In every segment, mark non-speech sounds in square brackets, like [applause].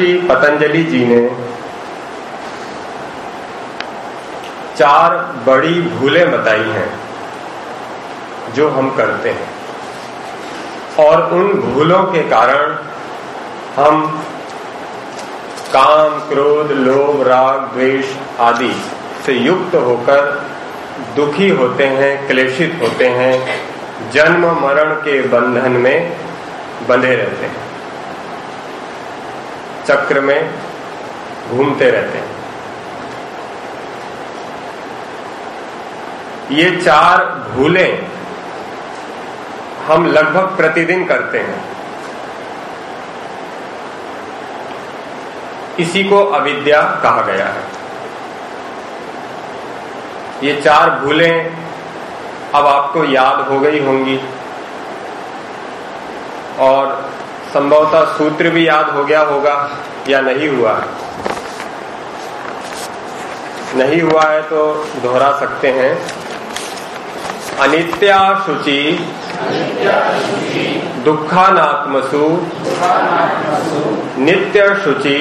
महर्षि पतंजलि जी ने चार बड़ी भूलें बताई हैं जो हम करते हैं। और उन भूलों के कारण हम काम, क्रोध, लोभ, राग, द्वेष आदि से युक्त होकर दुखी होते हैं, क्लेशित होते हैं, जन्म, मरण के बंधन में बंधे रहते हैं। चक्र में घूमते रहते हैं। ये चार भूलें हम लगभग प्रतिदिन करते हैं। इसी को अविद्या कहा गया है। ये चार भूलें अब आपको याद हो गई होंगी। और संभवतः सूत्र भी याद हो गया होगा या नहीं हुआ। नहीं हुआ है तो दोहरा सकते हैं। अनित्या शुचि, दुखानात्मसु, नित्य शुचि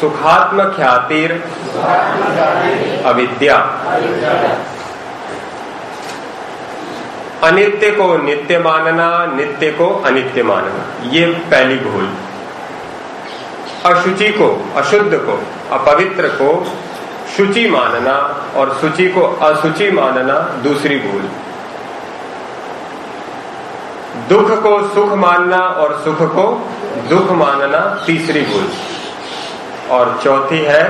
सुखात्म ख्यातिर अविद्या। अनित्य को नित्य मानना, नित्य को अनित्य मानना। ये पहली भूल। अशुचि को, अशुद्ध को, अपवित्र को शुचि मानना और शुचि को असुचि मानना दूसरी भूल। दुख को सुख मानना और सुख को दुख मानना तीसरी भूल। और चौथी है,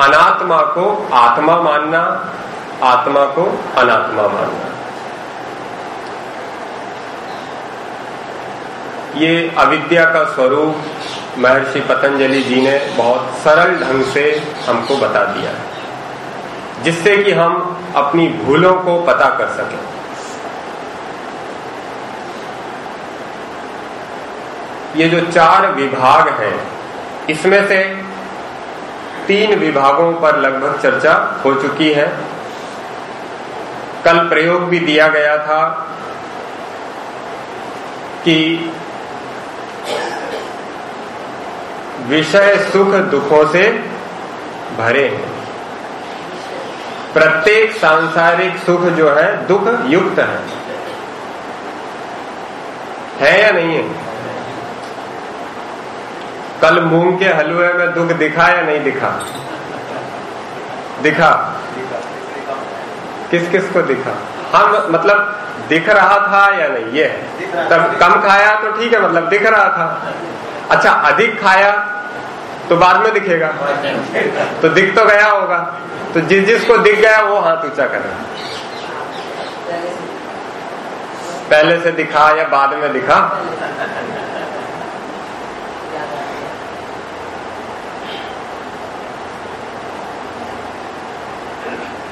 अनात्मा को आत्मा मानना, आत्मा को अनात्मा मानना। ये अविद्या का स्वरूप महर्षि पतंजलि जी ने बहुत सरल ढंग से हमको बता दिया है, जिससे कि हम अपनी भूलों को पता कर सकें। ये जो चार विभाग हैं, इसमें से तीन विभागों पर लगभग चर्चा हो चुकी है। कल प्रयोग भी दिया गया था कि विषय सुख दुखों से भरे हैं। प्रत्येक सांसारिक सुख जो है दुख युक्त है। है या नहीं है? कल मूंग के हलवे में दुख दिखा या नहीं दिखा? दिखा। किस किस को दिखा? हम मतलब दिख रहा था या नहीं? ये तब कम खाया तो ठीक है मतलब दिख रहा था। अच्छा अधिक खाया तो बाद में दिखेगा। तो दिख तो गया होगा। तो जिस जिसको दिख गया, वो हाथ ऊँचा कर रहा पहले से दिखा या बाद में दिखा?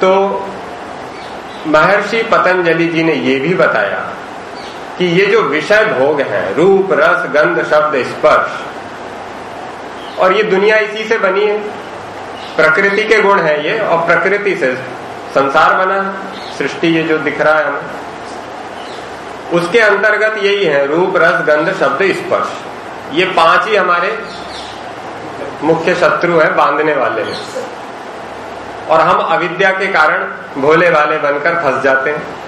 तो महर्षि पतंजलि जी ने यह भी बताया कि ये जो विषय भोग है, रूप, रस, गंध, शब्द, स्पर्श और ये दुनिया इसी से बनी है। प्रकृति के गुण है ये, और प्रकृति से संसार बना, सृष्टि ये जो दिख रहा है हमें। उसके अंतर्गत यही है, रूप, रस, गंध, शब्द, स्पर्श। ये पाँच ही हमारे मुख्य शत्रु है, बांधने वाले हैं। और हम अविद्या के कारण भोले वाले बनकर फंस जाते हैं।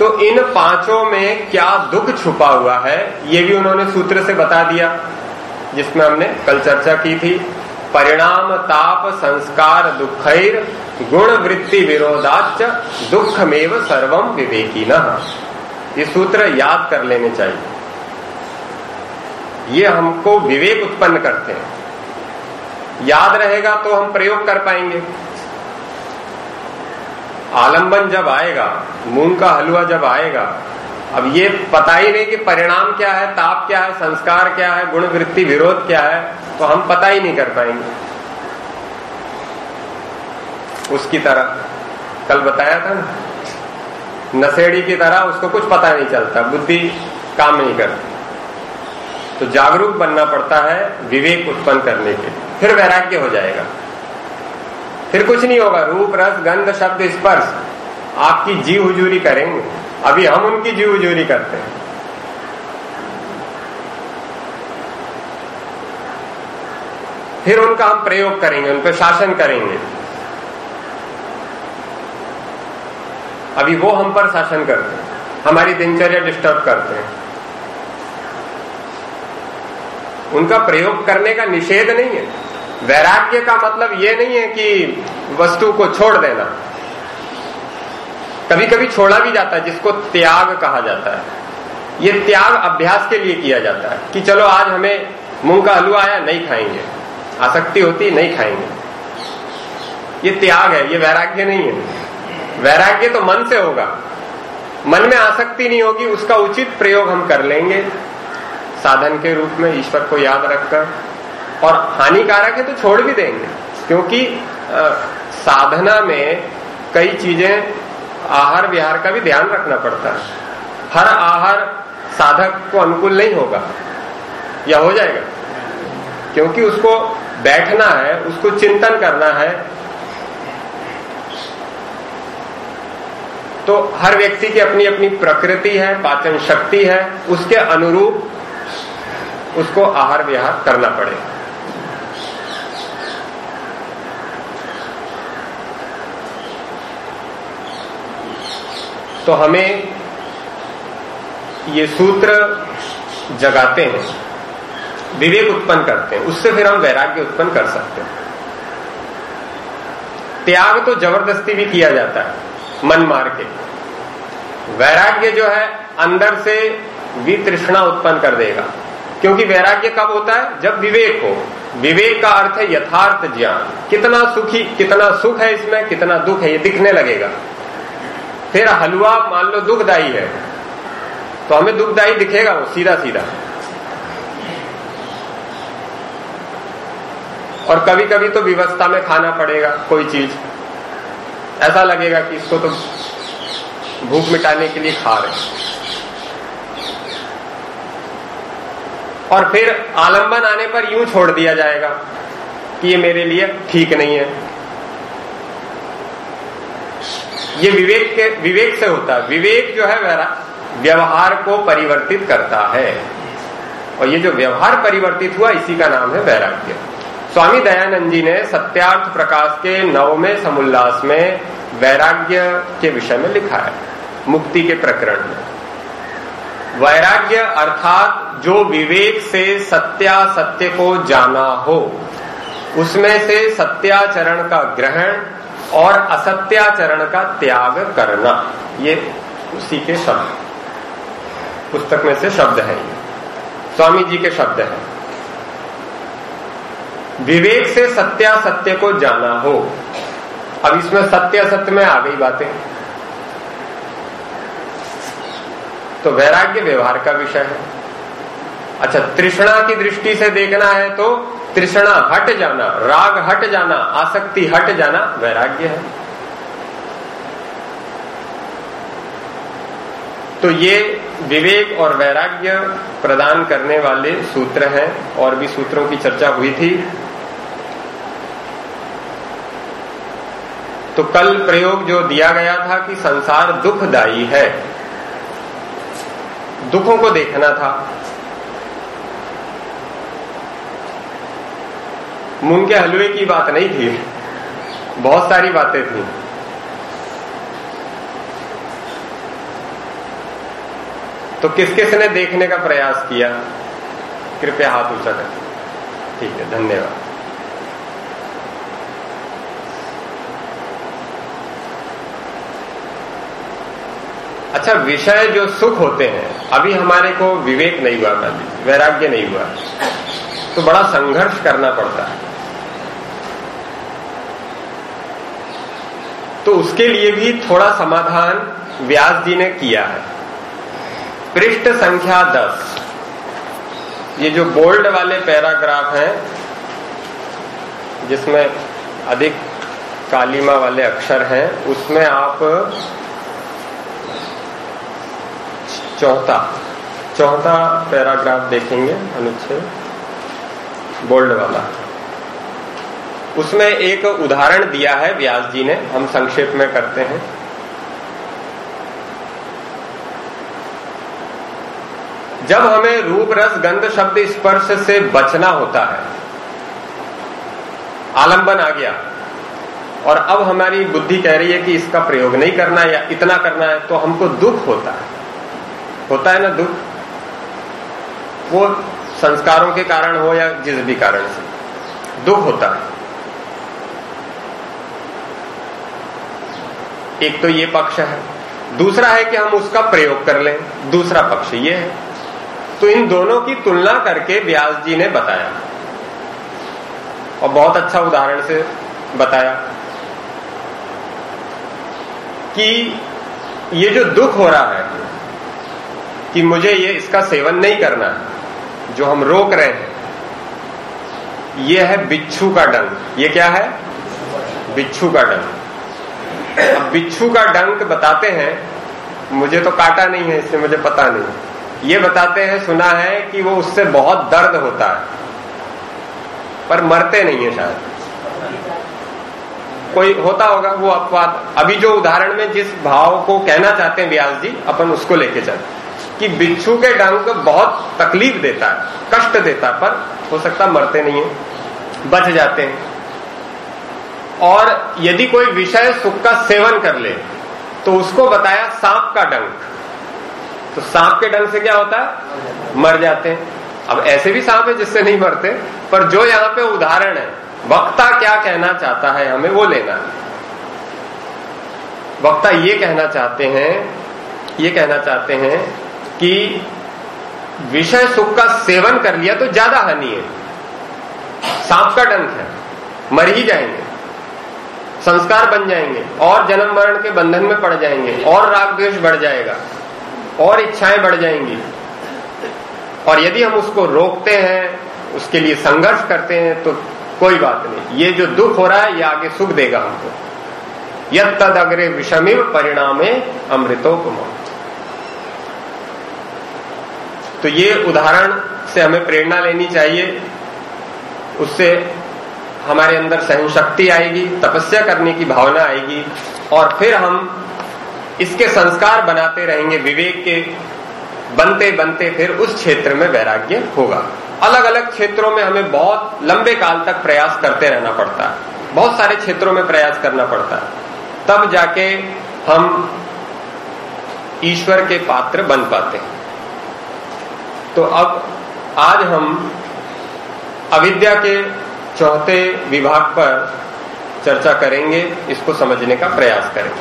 तो इन पाँचों में क्या दुख छुपा हुआ है, ये भी उन्होंने सूत्र से बता दिया, जिसमें हमने कल चर्चा की थी। परिणाम ताप संस्कार दुखैर, गुण वृत्ति विरोधाच दुखमेव सर्वम विवेकी न ये सूत्र याद कर लेने चाहिए। ये हमको विवेक उत्पन्न करते हैं। याद रहेगा तो हम प्रयोग कर पाएँगे। आलंबन जब आएगा, मूंग का हलवा जब आएगा, अब ये पता ही नहीं कि परिणाम क्या है, ताप क्या है, संस्कार क्या है गुण वृत्ति विरोध क्या है तो हम पता ही नहीं कर पाएँगे। उसकी तरह, कल बताया था नशेड़ी की तरह उसको कुछ पता नहीं चलता, बुद्धि काम नहीं करती। तो जागरूक बनना पड़ता है विवेक उत्पन्न करने के फिर वैराग्य हो जाएगा। फिर कुछ नहीं होगा। रूप, रस, गंध, शब्द, स्पर्श। आपकी जीव हुजूरी करेंगे। अभी हम उनकी जीव हुजूरी करते हैं। फिर उनका हम प्रयोग करेंगे उन पर शासन करेंगे। अभी वो हम पर शासन करते हैं। हमारी दिनचर्या डिस्टर्ब करते हैं। उनका प्रयोग करने का निषेध नहीं है। वैराग्य का मतलब ये नहीं है कि वस्तु को छोड़ देना। कभी कभी छोड़ा भी जाता है, जिसको त्याग कहा जाता है। ये त्याग अभ्यास के लिए किया जाता है कि चलो आज हमें मूंग का हलवा आया, नहीं खाएँगे। आसक्ति होती, नहीं खाएँगे। ये त्याग है, ये वैराग्य नहीं है। वैराग्य तो मन से होगा। मन में आसक्ति नहीं होगी, उसका उचित प्रयोग हम कर लेंगे। साधन के रूप में ईश्वर को याद रखकर। और हानिकारक है तो छोड़ भी देंगे। क्योंकि आ, साधना में कई चीज़ें आहार विहार का भी ध्यान रखना पड़ता है। हर आहार साधक को अनुकूल नहीं होगा। या हो जाएगा। क्योंकि उसको बैठना है उसको चिंतन करना है। तो हर व्यक्ति की अपनी अपनी प्रकृति है पाचन शक्ति है उसके अनुरूप उसको आहार विहार करना पड़ेगा। तो हमें ये सूत्र जगाते हैं, विवेक उत्पन्न करते हैं, उससे फिर हम वैराग्य उत्पन्न कर सकते हैं। त्याग तो ज़बरदस्ती भी किया जाता है, मन मार के। वैराग्य जो है, अंदर से वितृष्णा उत्पन्न कर देगा। क्योंकि वैराग्य कब होता है? जब विवेक हो। विवेक का अर्थ है यथार्थ ज्ञान। कितना सुखी, कितना सुख है इसमें, कितना दुख है, ये दिखने लगेगा। फिर हलवा मान लो दुखदाई है। तो हमें दुखदाई दिखेगा वो सीधा सीधा और कभी कभी तो व्यवस्था में खाना पड़ेगा, कोई चीज़। ऐसा लगेगा कि इसको तो भूख मिटाने के लिए खा रहे और फिर आलंबन आने पर यूँ छोड़ दिया जाएगा कि ये मेरे लिए ठीक नहीं है। ये विवेक के, विवेक से होता है। विवेक जो है व्यवहार को परिवर्तित करता है। और ये जो व्यवहार परिवर्तित हुआ, इसी का नाम है वैराग्य। स्वामी दयानंद जी ने सत्यार्थ प्रकाश के नवमे समुल्लास में वैराग्य के विषय में लिखा है, मुक्ति के प्रकरण में। वैराग्य अर्थात जो विवेक से सत्या सत्य को जाना हो, उसमें से सत्याचरण का ग्रहण और असत्याचरण का त्याग करना। ये उसी के शब्द। पुस्तक में से शब्द है ये। स्वामी जी के शब्द है। विवेक से सत्या सत्य को जाना हो। अब इसमें सत्य सत्य में आ गई बातें। तो वैराग्य व्यवहार का विषय है। अच्छा तृष्णा की दृष्टि से देखना है तो तृष्णा हट जाना, राग हट जाना, आसक्ति हट जाना, वैराग्य है। तो ये विवेक और वैराग्य प्रदान करने वाले सूत्र हैं, और भी सूत्रों की चर्चा हुई थी। तो कल प्रयोग जो दिया गया था कि संसार दुखदायी है, दुखों को देखना था। मूंग के हलवे की बात नहीं थी। बहुत सारी बातें थी। तो किस किस ने देखने का प्रयास किया? कृपया हाथ ऊँचा कर। ठीक है, धन्यवाद। अच्छा विषय जो सुख होते हैं, अभी हमारे को विवेक नहीं हुआ वैराग्य नहीं हुआ। तो बड़ा संघर्ष करना पड़ता है। तो उसके लिए भी थोड़ा समाधान व्यास जी ने किया है। पृष्ठ संख्या दस। ये जो बोल्ड वाले पैराग्राफ हैं, जिसमें अधिक कालीमा वाले अक्षर हैं, उसमें आप चौथा चौथा पैराग्राफ देखेंगे, अनुच्छेद, बोल्ड वाला। उसमें एक उदाहरण दिया है व्यास जी ने, हम संक्षेप में करते हैं। जब हमें रूप रस गंध शब्द स्पर्श से बचना होता है, आलंबन आ गया, और अब हमारी बुद्धि कह रही है कि इसका प्रयोग नहीं करना या इतना करना है तो हमको दुख होता है। होता है ना दुख? वो संस्कारों के कारण हो या जिस भी कारण से। दुख होता है। एक तो ये पक्ष है। दूसरा है कि हम उसका प्रयोग कर लें। दूसरा पक्ष ये है। तो इन दोनों की तुलना करके व्यास जी ने बताया। और बहुत अच्छा उदाहरण से बताया कि ये जो दुख हो रहा है कि मुझे ये इसका सेवन नहीं करना है, जो हम रोक रहे हैं, ये है बिच्छू का डंक ये क्या है? बिच्छू का डंक बिच्छू का डंक बताते हैं, मुझे तो काटा नहीं है, इससे मुझे पता नहीं। ये बताते हैं, सुना है कि वो उससे बहुत दर्द होता है, पर मरते नहीं है शायद। कोई होता होगा, वो अपवाद। अभी जो उदाहरण में जिस भाव को कहना चाहते हैं व्यास जी, अपन उसको लेके चलते कि बिच्छू के डंक बहुत तकलीफ़ देता है, कष्ट देता है, पर हो सकता मरते नहीं है, बच जाते हैं। और यदि कोई विषय सुख का सेवन कर ले तो उसको बताया सांप का डंक। तो सांप के डंक से क्या होता? है मर जाते। हैं अब ऐसे भी सांप है जिससे नहीं मरते, पर जो यहाँ पे उदाहरण है, वक्ता क्या कहना चाहता है हमें वो लेना वक्ता ये कहना चाहते हैं, ये कहना चाहते हैं कि विषय सुख का सेवन कर लिया तो ज़्यादा हानि है। सांप का डंक है, मर ही जाएँगे। संस्कार बन जाएँगे, और जन्म मरण के बंधन में पड़ जाएँगे, और राग द्वेष बढ़ जाएगा, और इच्छाएँ बढ़ जाएँगी। और यदि हम उसको रोकते हैं, उसके लिए संघर्ष करते हैं तो कोई बात नहीं। ये जो दुख हो रहा है, ये आगे सुख देगा हमको। यद तद अग्रे विषमिव परिणामे अमृतोपम तो ये उदाहरण से हमें प्रेरणा लेनी चाहिए। उससे हमारे अंदर सहन शक्ति आएगी, तपस्या करने की भावना आएगी, और फिर हम इसके संस्कार बनाते रहेंगे, विवेक के बनते बनते फिर उस क्षेत्र में वैराग्य होगा। अलग अलग क्षेत्रों में हमें बहुत लंबे काल तक प्रयास करते रहना पड़ता है। बहुत सारे क्षेत्रों में प्रयास करना पड़ता है। तब जाके हम ईश्वर के पात्र बन पाते हैं। तो अब आज हम अविद्या के चौथे विभाग पर चर्चा करेंगे, इसको समझने का प्रयास करेंगे।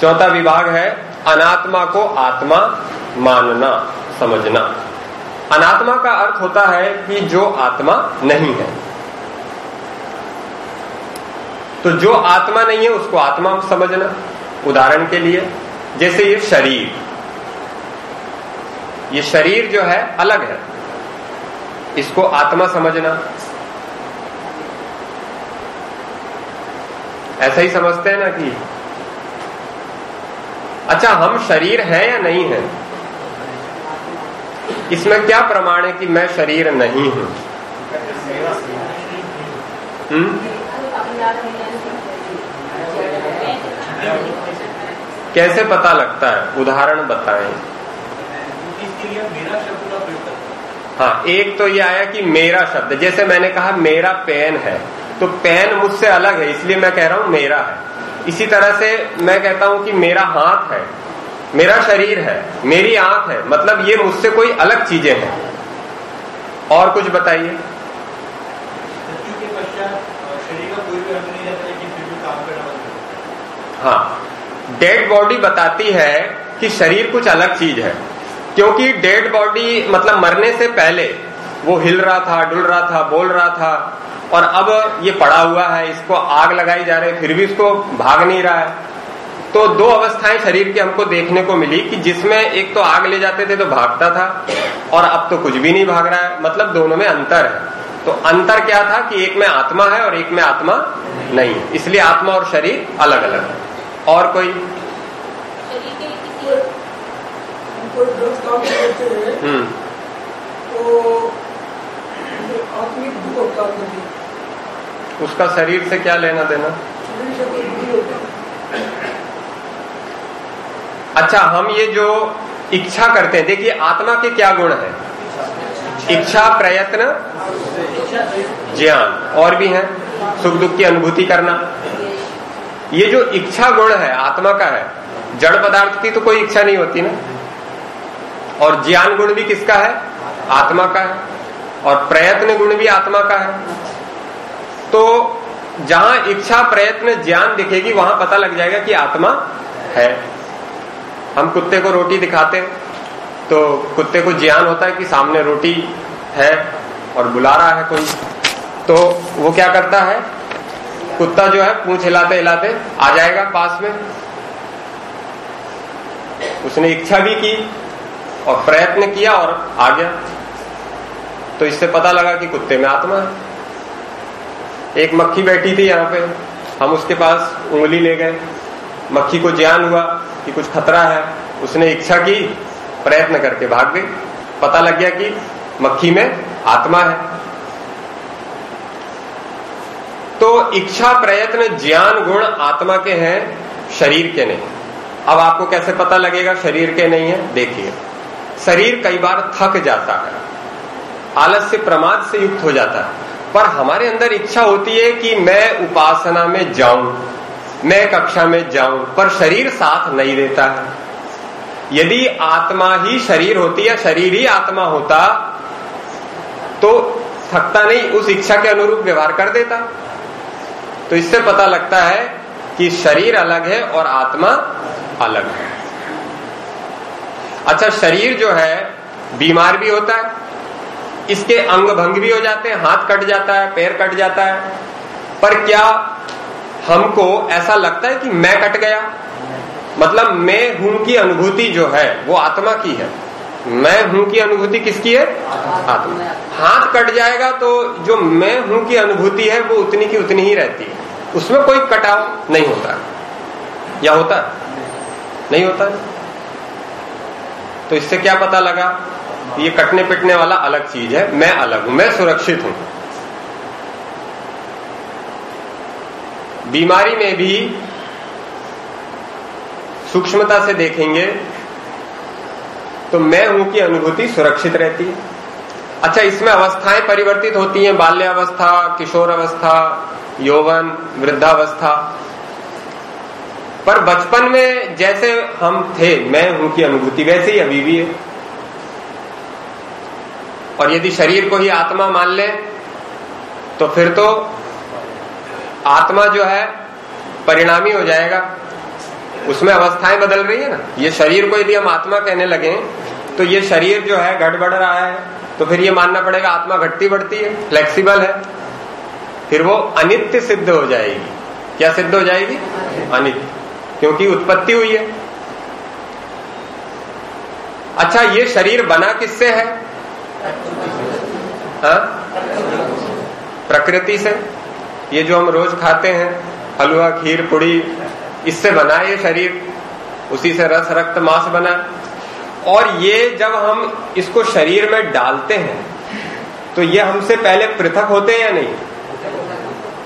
चौथा विभाग है, अनात्मा को आत्मा मानना, समझना। अनात्मा का अर्थ होता है कि जो आत्मा नहीं है। तो जो आत्मा नहीं है, उसको आत्मा समझना, उदाहरण के लिए, जैसे ये शरीर। ये शरीर जो है, अलग है। इसको आत्मा समझना। ऐसा ही समझते हैं ना कि अच्छा हम शरीर है या नहीं है? इसमें क्या प्रमाण है कि मैं शरीर नहीं हूँ? हम्म? कैसे पता लगता है? उदाहरण बताएँ। हाँ एक तो ये आया कि मेरा शब्द जैसे मैंने कहा मेरा पेन है तो पेन मुझसे अलग है इसलिए मैं कह रहा हूँ मेरा है। इसी तरह से मैं कहता हूँ कि मेरा हाथ है मेरा शरीर है मेरी आँख है मतलब ये मुझसे कोई अलग चीज़ें हैं। और कुछ बताइए। हाँ डेड बॉडी बताती है कि शरीर कुछ अलग चीज़ है। क्योंकि डेड बॉडी मतलब मरने से पहले वो हिल रहा था, डुल रहा था, बोल रहा था, और अब ये पड़ा हुआ है, इसको आग लगाई जा रही है, फिर भी इसको भाग नहीं रहा है। तो दो अवस्थाएँ शरीर की हमको देखने को मिली कि जिसमें एक तो आग ले जाते थे तो भागता था, और अब तो कुछ भी नहीं भाग रहा है मतलब दोनों में अंतर है। तो अंतर क्या था कि एक में आत्मा है और एक में आत्मा नहीं, इसलिए आत्मा और शरीर अलग अलग है और कोई? हम्म। तो आत्मिक दुख काम करती उसका शरीर से क्या लेना देना? शरीर से कोई बुरी होती। अच्छा हम ये जो इच्छा करते हैं देखिए आत्मा के क्या गुण है? इच्छा प्रयत्न ज्ञान और भी है? सुख दुख की अनुभूति करना। ये जो इच्छा गुण है आत्मा का है जड़ पदार्थ की तो कोई इच्छा नहीं होती ना? और ज्ञान गुण भी किसका है? आत्मा का है। और प्रयत्न गुण भी आत्मा का है। तो जहाँ इच्छा, प्रयत्न, ज्ञान दिखेगी, वहाँ पता लग जाएगा कि आत्मा है। हम कुत्ते को रोटी दिखाते हैं तो कुत्ते को ज्ञान होता है कि सामने रोटी है और बुला रहा है कोई। तो वो क्या करता है? कुत्ता जो है पूछ हिलाते हिलाते आ जाएगा पास में। उसने इच्छा भी की और प्रयत्न किया और आ गया। तो इससे पता लगा कि कुत्ते में आत्मा है। एक मक्खी बैठी थी यहाँ पे। हम उसके पास उंगली ले गए। मक्खी को ज्ञान हुआ कि कुछ खतरा है। उसने इच्छा की, प्रयत्न करके भाग गई। पता लग गया कि मक्खी में आत्मा है। तो इच्छा, प्रयत्न, ज्ञान, गुण आत्मा के हैं, शरीर के नहीं। अब आपको कैसे पता लगेगा शरीर के नहीं है? देखिए। शरीर कई बार थक जाता है। आलस्य प्रमाद से युक्त हो जाता है। पर हमारे अंदर इच्छा होती है कि मैं उपासना में जाऊँ, मैं कक्षा में जाऊँ, पर शरीर साथ नहीं देता है। यदि आत्मा ही शरीर होती या शरीर ही आत्मा होता तो थकता नहीं, उस इच्छा के अनुरूप व्यवहार कर देता। तो इससे पता लगता है कि शरीर अलग है और आत्मा अलग है। अच्छा शरीर जो है, बीमार भी होता है, इसके अंग भंग भी हो जाते हैं, हाथ कट जाता है, पैर कट जाता है। पर क्या हमको ऐसा लगता है कि मैं कट गया? मतलब मैं हूँ की अनुभूति जो है, वो आत्मा की है। मैं हूँ की अनुभूति किसकी है? आत्मा। हाथ कट जाएगा तो जो मैं हूँ की अनुभूति है, वो उतनी की उतनी ही रहती है। उसमें कोई कटाव नहीं होता। या होता? नहीं होता। तो इससे क्या पता लगा? ये कटने पिटने वाला अलग चीज़ है, मैं अलग हूँ, मैं सुरक्षित हूँ। बीमारी में भी सूक्ष्मता से देखेंगे तो मैं हूँ की अनुभूति सुरक्षित रहती है। अच्छा इसमें अवस्थाएँ परिवर्तित होती हैं, बाल्यावस्था किशोर अवस्था यौवन, वृद्धावस्था। पर बचपन में जैसे हम थे, मैं हूँ की अनुभूति वैसे ही अभी भी है। और यदि शरीर को ही आत्मा मान ले तो फिर तो आत्मा जो है परिणामी हो जाएगा। उसमें अवस्थाएँ बदल रही है ना। ये शरीर को यदि हम आत्मा कहने लगे तो ये शरीर जो है घट बढ़ रहा है तो फिर ये मानना पड़ेगा आत्मा घटती बढ़ती है फ्लेक्सिबल है। फिर वो अनित्य सिद्ध हो जाएगी। क्या सिद्ध हो जाएगी? अनित्य। क्योंकि उत्पत्ति हुई है। अच्छा ये शरीर बना किससे है? हा? प्रकृति से। ये जो हम रोज खाते हैं, हलवा, खीर, पुड़ी, इससे बना ये शरीर। उसी से रस, रक्त, मांस बना। और ये जब हम इसको शरीर में डालते हैं तो ये हमसे पहले पृथक होते हैं या नहीं?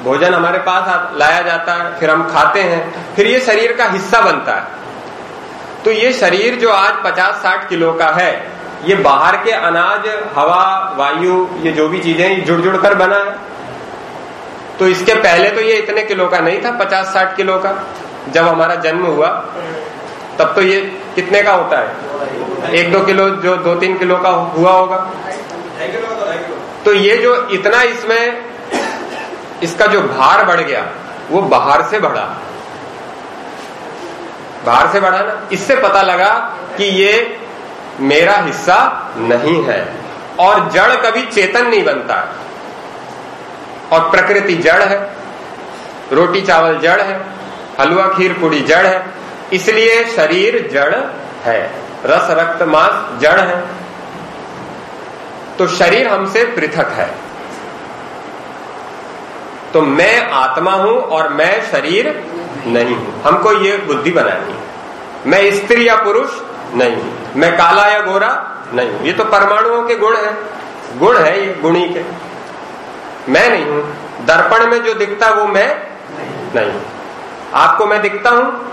भोजन हमारे पास लाया जाता है, फिर हम खाते हैं, फिर ये शरीर का हिस्सा बनता है। तो ये शरीर जो आज 50-60 किलो का है, ये बाहर के अनाज, हवा, वायु, ये जो भी चीज़ें जुड़ जुड़ कर बना है। तो इसके पहले तो ये इतने किलो का नहीं था पचास साठ किलो का, जब हमारा जन्म हुआ, तब तो ये कितने का होता है? एक दो किलो जो दो तीन किलो का हुआ होगा। तो ये जो इतना इसमें इसका जो भार बढ़ गया, वो बाहर से बढ़ा। बाहर से बढ़ा ना? इससे पता लगा कि ये मेरा हिस्सा नहीं है। और जड़ कभी चेतन नहीं बनता। और प्रकृति जड़ है। रोटी चावल जड़ है। हलवा, खीर, पूड़ी जड़ है। इसलिए शरीर जड़ है। रस, रक्त, मांस जड़ है। तो शरीर हमसे पृथक है। तो मैं आत्मा हूँ और मैं शरीर नहीं हूँ। हमको ये बुद्धि बनानी है। मैं स्त्री या पुरुष नहीं हूँ। मैं काला या गोरा नहीं हूँ। ये तो परमाणुओं के गुण है। गुण है ये गुणी के। मैं नहीं हूँ। दर्पण में जो दिखता वो मैं नहीं हूँ। आपको मैं दिखता हूँ?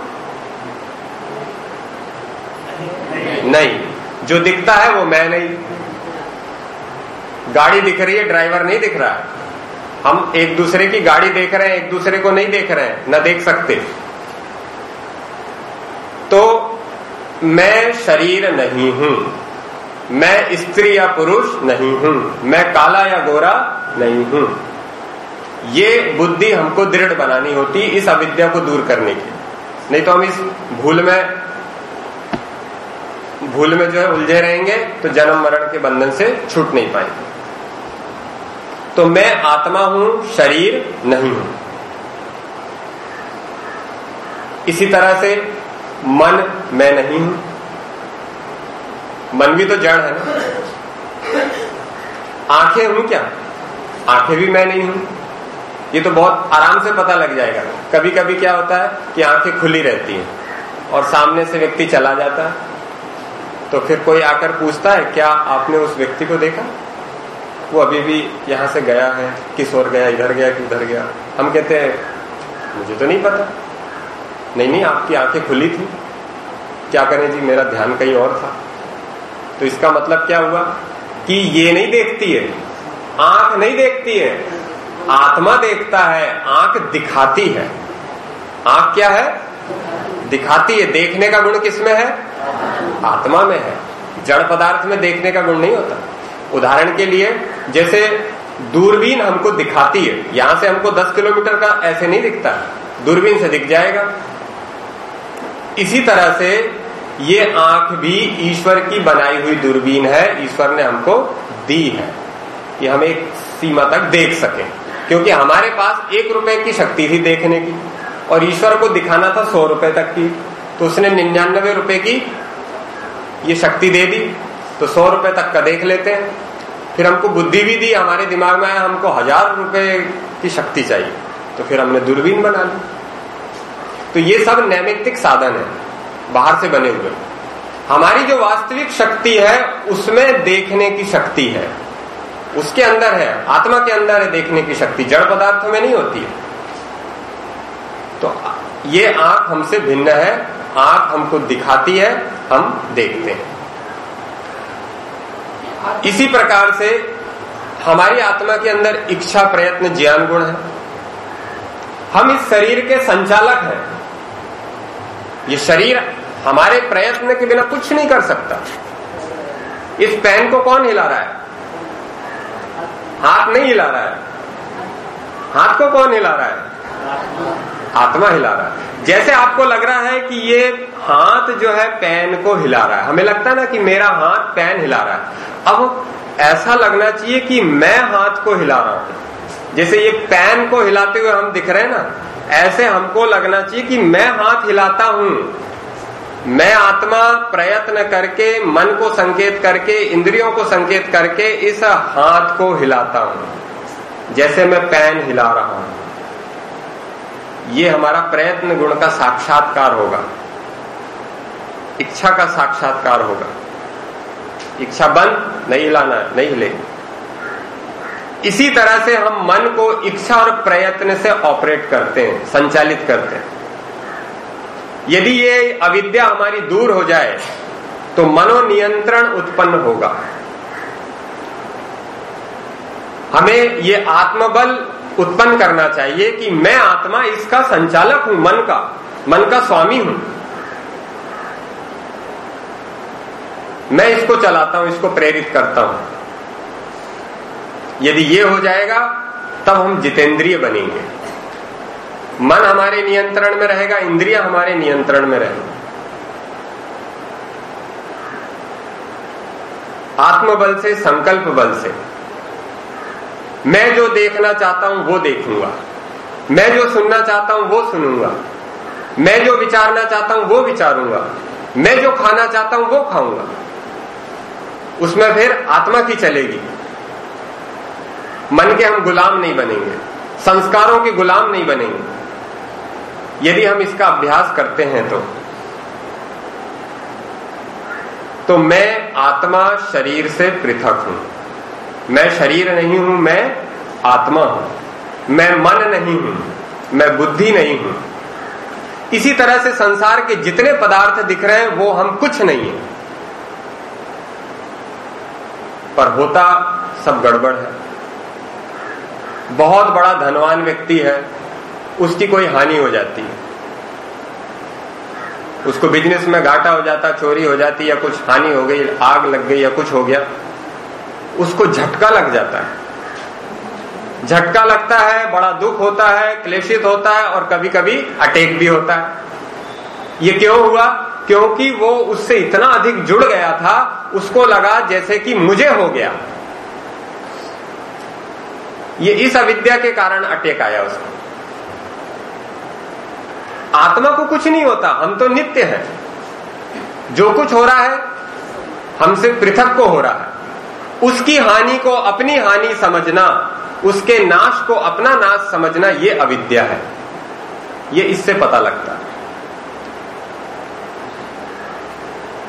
नहीं। जो दिखता है वो मैं नहीं। गाड़ी दिख रही है, ड्राइवर नहीं दिख रहा। हम एक दूसरे की गाड़ी देख रहे हैं, एक दूसरे को नहीं देख रहे हैं, न देख सकते। तो मैं शरीर नहीं हूँ, मैं स्त्री या पुरुष नहीं हूँ, मैं काला या गोरा नहीं हूँ। ये बुद्धि हमको दृढ़ बनानी होती इस अविद्या को दूर करने की नहीं तो हम इस भूल में भूल में जो है उलझे रहेंगे तो जन्म मरण के बंधन से छूट नहीं पाएँगे। तो मैं आत्मा हूँ, शरीर नहीं हूँ। इसी तरह से मन मैं नहीं हूँ। मन भी तो जड़ है ना। आँखें हूँ क्या? आँखें भी मैं नहीं हूँ। ये तो बहुत आराम से पता लग जाएगा। कभी कभी क्या होता है कि आँखें खुली रहती हैं और सामने से व्यक्ति चला जाता है। तो फिर कोई आकर पूछता है, क्या आपने उस व्यक्ति को देखा? वो अभी भी यहाँ से गया है, किस ओर गया, इधर गया कि उधर गया। हम कहते हैं, मुझे तो नहीं पता। नहीं नहीं, आपकी आँखें खुली थी। क्या करें जी, मेरा ध्यान कहीं और था। तो इसका मतलब क्या हुआ? कि ये नहीं देखती है। आँख नहीं देखती है। आत्मा देखता है, आँख दिखाती है। आँख क्या है? दिखाती है। देखने का गुण किसमें है? आत्मा में है। जड़ पदार्थ में देखने का गुण नहीं होता। उदाहरण के लिए, जैसे दूरबीन हमको दिखाती है, यहाँ से हमको 10 किलोमीटर का ऐसे नहीं दिखता, दूरबीन से दिख जाएगा। इसी तरह से ये आँख भी ईश्वर की बनाई हुई दूरबीन है, ईश्वर ने हमको दी है, कि हम एक सीमा तक देख सके, क्योंकि हमारे पास एक रुपए की शक्ति थी देखने की, और ईश्वर को दिखाना था सौ रुपए तक की तो उसने निन्यानबे रुपए की ये शक्ति दे दी। तो सौ रुपए तक का देख लेते हैं। फिर हमको बुद्धि भी दी, हमारे दिमाग में आया, हमको हज़ार रुपए की शक्ति चाहिए। तो फिर हमने दूरबीन बना ली। तो ये सब नैमित्तिक साधन है, बाहर से बने हुए। हमारी जो वास्तविक शक्ति है, उसमें देखने की शक्ति है। उसके अंदर है, आत्मा के अंदर है देखने की शक्ति। जड़ पदार्थों में नहीं होती है। तो ये आँख हमसे भिन्न है, आँख हमको दिखाती है, हम देखते हैं। इसी प्रकार से हमारी आत्मा के अंदर इच्छा, प्रयत्न, ज्ञान गुण है। हम इस शरीर के संचालक हैं। ये शरीर हमारे प्रयत्न के बिना कुछ नहीं कर सकता। इस पेन को कौन हिला रहा है? हाथ नहीं हिला रहा है। हाथ को कौन हिला रहा है? आत्मा हिला रहा है। जैसे आपको लग रहा है कि ये हाथ जो है पैन को हिला रहा है। हमें लगता है ना कि मेरा हाथ पैन हिला रहा है। अब ऐसा लगना चाहिए कि मैं हाथ को हिला रहा हूँ। जैसे ये पैन को हिलाते हुए हम दिख रहे हैं ना, ऐसे हमको लगना चाहिए कि मैं हाथ हिलाता हूँ। मैं आत्मा प्रयत्न करके, मन को संकेत करके, इंद्रियों को संकेत करके इस हाथ को हिलाता हूँ। जैसे मैं पैन हिला रहा हूँ। ये हमारा प्रयत्न गुण का साक्षात्कार होगा। इच्छा का साक्षात्कार होगा। इच्छा बंद नहीं लाना, नहीं ले। इसी तरह से हम मन को इच्छा और प्रयत्न से ऑपरेट करते हैं, संचालित करते हैं। यदि ये अविद्या हमारी दूर हो जाए तो मनोनियंत्रण उत्पन्न होगा। हमें ये आत्मबल उत्पन्न करना चाहिए कि मैं आत्मा इसका संचालक हूँ, मन का। मन का स्वामी हूँ। मैं इसको चलाता हूँ, इसको प्रेरित करता हूँ। यदि ये हो जाएगा, तब हम जितेंद्रिय बनेंगे। मन हमारे नियंत्रण में रहेगा, इंद्रिया हमारे नियंत्रण में रहेगा। आत्मबल से, संकल्प बल से। मैं जो देखना चाहता हूँ, वो देखूँगा। मैं जो सुनना चाहता हूँ, वो सुनूँगा। मैं जो विचारना चाहता हूँ, वो विचारूँगा। मैं जो खाना चाहता हूँ, वो खाऊँगा। उसमें फिर आत्मा की चलेगी। मन के हम गुलाम नहीं बनेंगे। संस्कारों के गुलाम नहीं बनेंगे। यदि हम इसका अभ्यास करते हैं तो। तो मैं आत्मा शरीर से पृथक हूँ। मैं शरीर नहीं हूँ, मैं आत्मा हूँ। मैं मन नहीं हूँ, मैं बुद्धि नहीं हूँ। इसी तरह से संसार के जितने पदार्थ दिख रहे हैं, वो हम कुछ नहीं है। पर होता सब गड़बड़ है। बहुत बड़ा धनवान व्यक्ति है, उसकी कोई हानि हो जाती है। उसको बिज़नेस में घाटा हो जाता, चोरी हो जाती, या कुछ हानि हो गई, आग लग गई, या कुछ हो गया। उसको झटका लग जाता है। झटका लगता है, बड़ा दुख होता है, क्लेशित होता है और कभी कभी अटैक भी होता है। ये क्यों हुआ? क्योंकि वो उससे इतना अधिक जुड़ गया था, उसको लगा जैसे कि मुझे हो गया। ये इस अविद्या के कारण अटैक आया उसको। आत्मा को कुछ नहीं होता, हम तो नित्य हैं। जो कुछ हो रहा है, हमसे पृथक को हो रहा है। उसकी हानि को अपनी हानि समझना, उसके नाश को अपना नाश समझना, ये अविद्या है। ये इससे पता लगता है।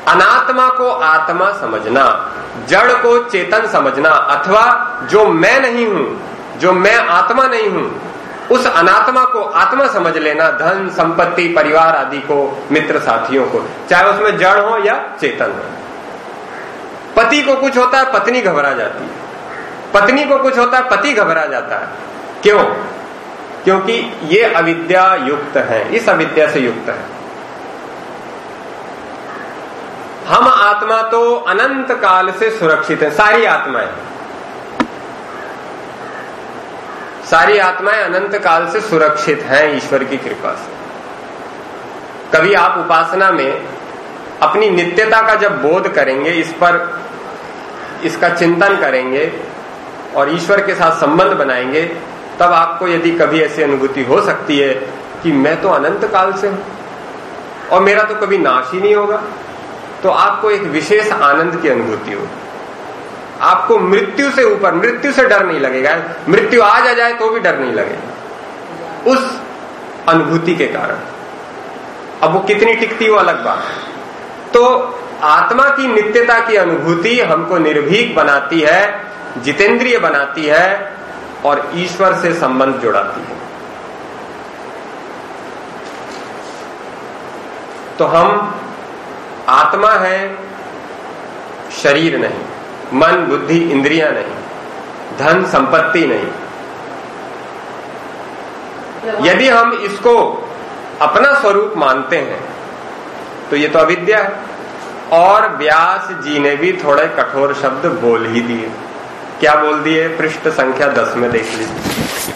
अनात्मा को आत्मा समझना, जड़ को चेतन समझना, अथवा जो मैं नहीं हूँ, जो मैं आत्मा नहीं हूँ, उस अनात्मा को आत्मा समझ लेना, धन, संपत्ति, परिवार आदि को, मित्र साथियों को, चाहे उसमें जड़ हो या चेतन हो। पति को कुछ होता है, पत्नी घबरा जाती है। पत्नी को कुछ होता है, पति घबरा जाता है। क्यों? क्योंकि ये अविद्या युक्त है। इस अविद्या से युक्त है। हम आत्मा तो अनंत काल से सुरक्षित है। सारी आत्माएँ। सारी आत्माएँ अनंत काल से सुरक्षित हैं ईश्वर की कृपा से। कभी आप उपासना में अपनी नित्यता का जब बोध करेंगे, इस पर इसका चिंतन करेंगे और ईश्वर के साथ संबंध बनाएँगे, तब आपको यदि कभी ऐसी अनुभूति हो सकती है कि मैं तो अनंत काल से हूँ और मेरा तो कभी नाश ही नहीं होगा तो आपको एक विशेष आनंद की अनुभूति होगी। आपको मृत्यु से ऊपर, मृत्यु से डर नहीं लगेगा। मृत्यु आज आ जाए तो भी डर नहीं लगेगा। उस अनुभूति के कारण। अब वो कितनी टिकती वो अलग बात है। तो आत्मा की नित्यता की अनुभूति हमको निर्भीक बनाती है, जितेंद्रिय बनाती है और ईश्वर से संबंध जुड़ाती है। तो हम आत्मा है, शरीर नहीं, मन, बुद्धि, इंद्रियाँ नहीं, धन, संपत्ति नहीं। यदि हम इसको अपना स्वरूप मानते हैं तो ये तो अविद्या है। और व्यास जी ने भी थोड़े कठोर शब्द बोल ही दिए। क्या बोल दिए? पृष्ठ संख्या दस में देख लीजिए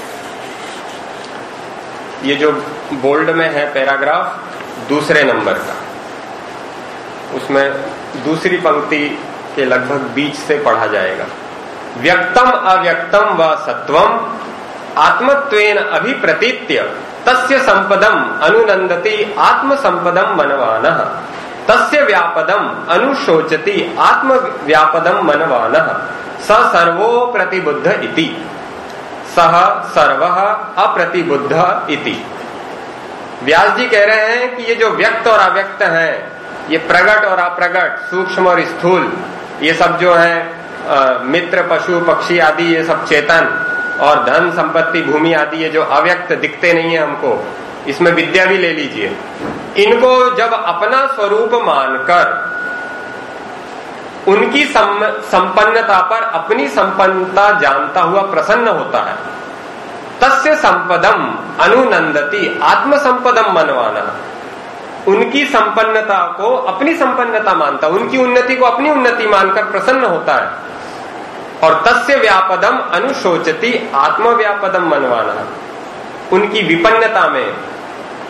ये जो बोल्ड में है पैराग्राफ, दूसरे नंबर का। उसमें दूसरी पंक्ति के लगभग बीच से पढ़ा जाएगा। व्यक्तम अव्यक्तम व सत्वम, आत्मत्वेन अभिप्रतीत्य, तस्य संपदम अनुनंदती आत्म संपदम मनवान। तस्य व्यापदम अनुशोचती आत्म व्यापदम मनवान। स सर्वो प्रतिबुद्ध इति। सह सर्व अप्रतिबुद्ध इति। व्यास जी कह रहे हैं कि ये जो व्यक्त और अव्यक्त है, ये प्रगट और अप्रगट, सूक्ष्म और स्थूल, ये सब जो है मित्र, पशु, पक्षी आदि, ये सब चेतन और धन, संपत्ति, भूमि आदि, ये जो अव्यक्त दिखते नहीं है हमको इसमें विद्या भी ले लीजिए। इनको जब अपना स्वरूप मानकर उनकी संपन्नता पर अपनी संपन्नता जानता हुआ प्रसन्न होता है, तस्य संपदम अनुनंदती आत्म संपदम मनवाना। उनकी संपन्नता को अपनी संपन्नता मानता, उनकी उन्नति को अपनी उन्नति मानकर प्रसन्न होता है। और तस्य व्यापदम अनुशोचती, आत्मव्यापदम मनवाना। उनकी विपन्नता में,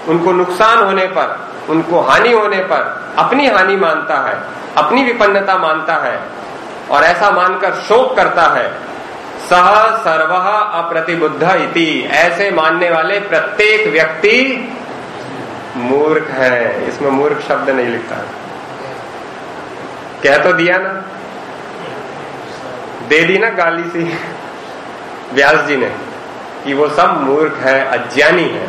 उनको नुकसान होने पर, उनको हानि होने पर अपनी हानि मानता है, अपनी विपन्नता मानता है और ऐसा मानकर शोक करता है। सह सर्व अप्रतिबुद्ध इति। ऐसे मानने वाले प्रत्येक व्यक्ति मूर्ख है। इसमें मूर्ख शब्द नहीं लिखता। कह तो दिया ना। दे दी ना गाली सी। [laughs] व्यास जी ने। कि वो सब मूर्ख है, अज्ञानी है।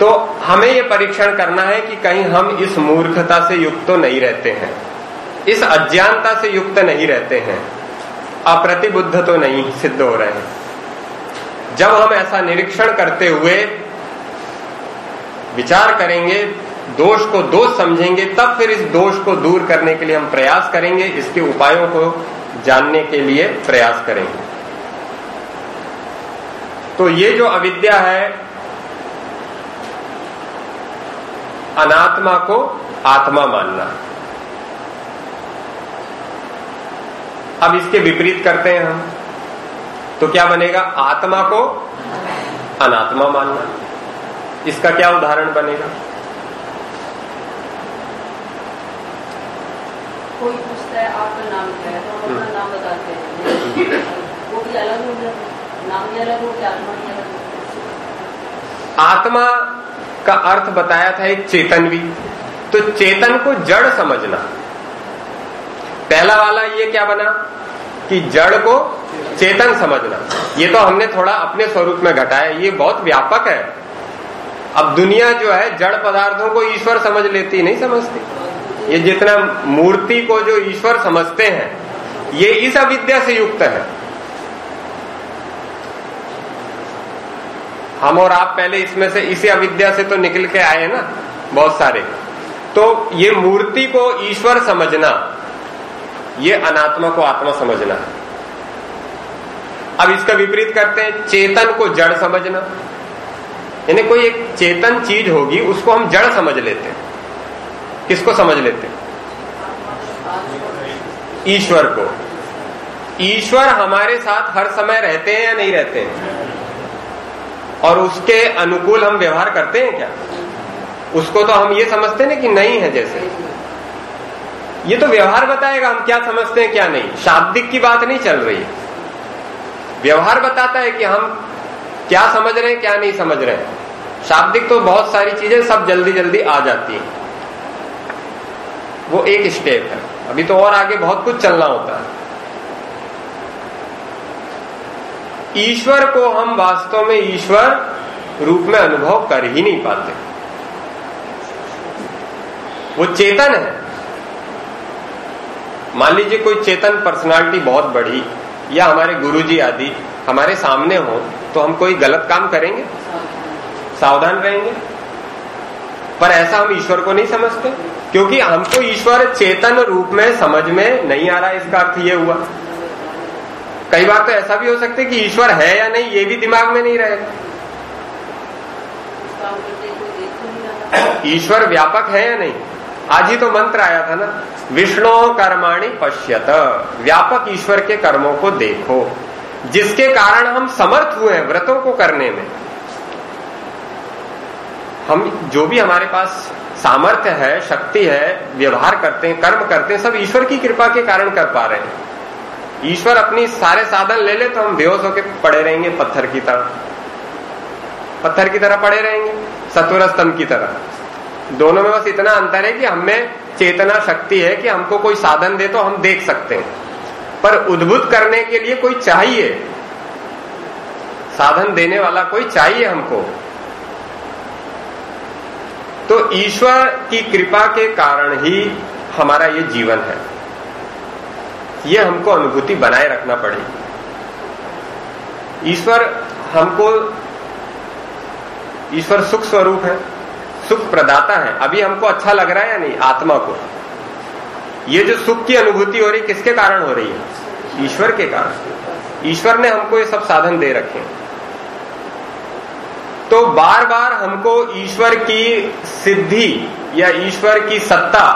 तो हमें ये परीक्षण करना है कि कहीं हम इस मूर्खता से युक्त तो नहीं रहते हैं। इस अज्ञानता से युक्त नहीं रहते हैं। अप्रतिबुद्ध तो नहीं सिद्ध हो रहे हैं। जब हम ऐसा निरीक्षण करते हुए विचार करेंगे, दोष को दोष समझेंगे, तब फिर इस दोष को दूर करने के लिए हम प्रयास करेंगे, इसके उपायों को जानने के लिए प्रयास करेंगे। तो ये जो अविद्या है, अनात्मा को आत्मा मानना। अब इसके विपरीत करते हैं हम। तो क्या बनेगा? आत्मा को अनात्मा मानना। इसका क्या उदाहरण बनेगा? कोई पूछता है, आपका नाम क्या है? तो हम अपना नाम बताते हैं। वो भी अलग हो नाम भी अलग हो गया, आत्मा भी अलग आत्मा का अर्थ बताया था एक चेतन भी। तो चेतन को जड़ समझना। पहला वाला ये क्या बना? कि जड़ को चेतन समझना। ये तो हमने थोड़ा अपने स्वरूप में घटाया। ये बहुत व्यापक है। अब दुनिया जो है, जड़ पदार्थों को ईश्वर समझ लेती, नहीं समझती। ये जितना मूर्ति को जो ईश्वर समझते हैं, ये इस अविद्या से युक्त है। हम और आप पहले इसमें से इसी अविद्या से तो निकल के आए ना, बहुत सारे। तो ये मूर्ति को ईश्वर समझना, ये अनात्मा को आत्मा समझना। है अब इसका विपरीत करते हैं, चेतन को जड़ समझना। यानी कोई एक चेतन चीज़ होगी, उसको हम जड़ समझ लेते हैं। किसको समझ लेते हैं? ईश्वर को। ईश्वर हमारे साथ हर समय रहते हैं या नहीं रहते हैं? और उसके अनुकूल हम व्यवहार करते हैं क्या? उसको तो हम ये समझते हैं कि नहीं है जैसे। ये तो व्यवहार बताएगा हम क्या समझते हैं, क्या नहीं। शाब्दिक की बात नहीं चल रही। है व्यवहार बताता है कि हम क्या समझ रहे हैं, क्या नहीं समझ रहे हैं। शाब्दिक तो बहुत सारी चीज़ें सब जल्दी जल्दी आ जाती हैं। वो एक स्टेप है। अभी तो और आगे बहुत कुछ चलना होता है। ईश्वर को हम वास्तव में ईश्वर रूप में अनुभव कर ही नहीं पाते। वो चेतन है। मान लीजिए कोई चेतन पर्सनालिटी बहुत बड़ी या हमारे गुरुजी आदि हमारे सामने हो तो हम कोई गलत काम करेंगे? सावधान रहेंगे? पर ऐसा हम ईश्वर को नहीं समझते। क्योंकि हमको ईश्वर चेतन रूप में, समझ में नहीं आ रहा इसका अर्थ ये हुआ। कई बार तो ऐसा भी हो सकता है कि ईश्वर है या नहीं, ये भी दिमाग में नहीं रहेगा ईश्वर व्यापक है या नहीं? आज ही तो मंत्र आया था ना, विष्णु कर्माणी पश्यत। व्यापक ईश्वर के कर्मों को देखो, जिसके कारण हम समर्थ हुए हैं व्रतों को करने में। हम, जो भी हमारे पास सामर्थ्य है, शक्ति है, व्यवहार करते हैं, कर्म करते हैं, सब ईश्वर की कृपा के कारण कर पा रहे हैं। ईश्वर अपनी सारे साधन ले ले तो हम बेहोश होकर पड़े रहेंगे पत्थर की तरह। पत्थर की तरह पड़े रहेंगे सत्वर स्तंभ की तरह। दोनों में बस इतना अंतर है कि हमें चेतना शक्ति है कि हमको कोई साधन दे तो हम देख सकते हैं। पर उद्भुत करने के लिए कोई चाहिए। साधन देने वाला कोई चाहिए हमको। तो ईश्वर की कृपा के कारण ही हमारा ये जीवन है। ये हमको अनुभूति बनाए रखना पड़ेगी। ईश्वर हमको, ईश्वर सुख स्वरूप है, सुख प्रदाता है। अभी हमको अच्छा लग रहा है या नहीं? आत्मा को। ये जो सुख की अनुभूति हो रही, किसके कारण हो रही है? ईश्वर के कारण। ईश्वर ने हमको ये सब साधन दे रखे हैं। तो बार बार हमको ईश्वर की सिद्धि या ईश्वर की सत्ता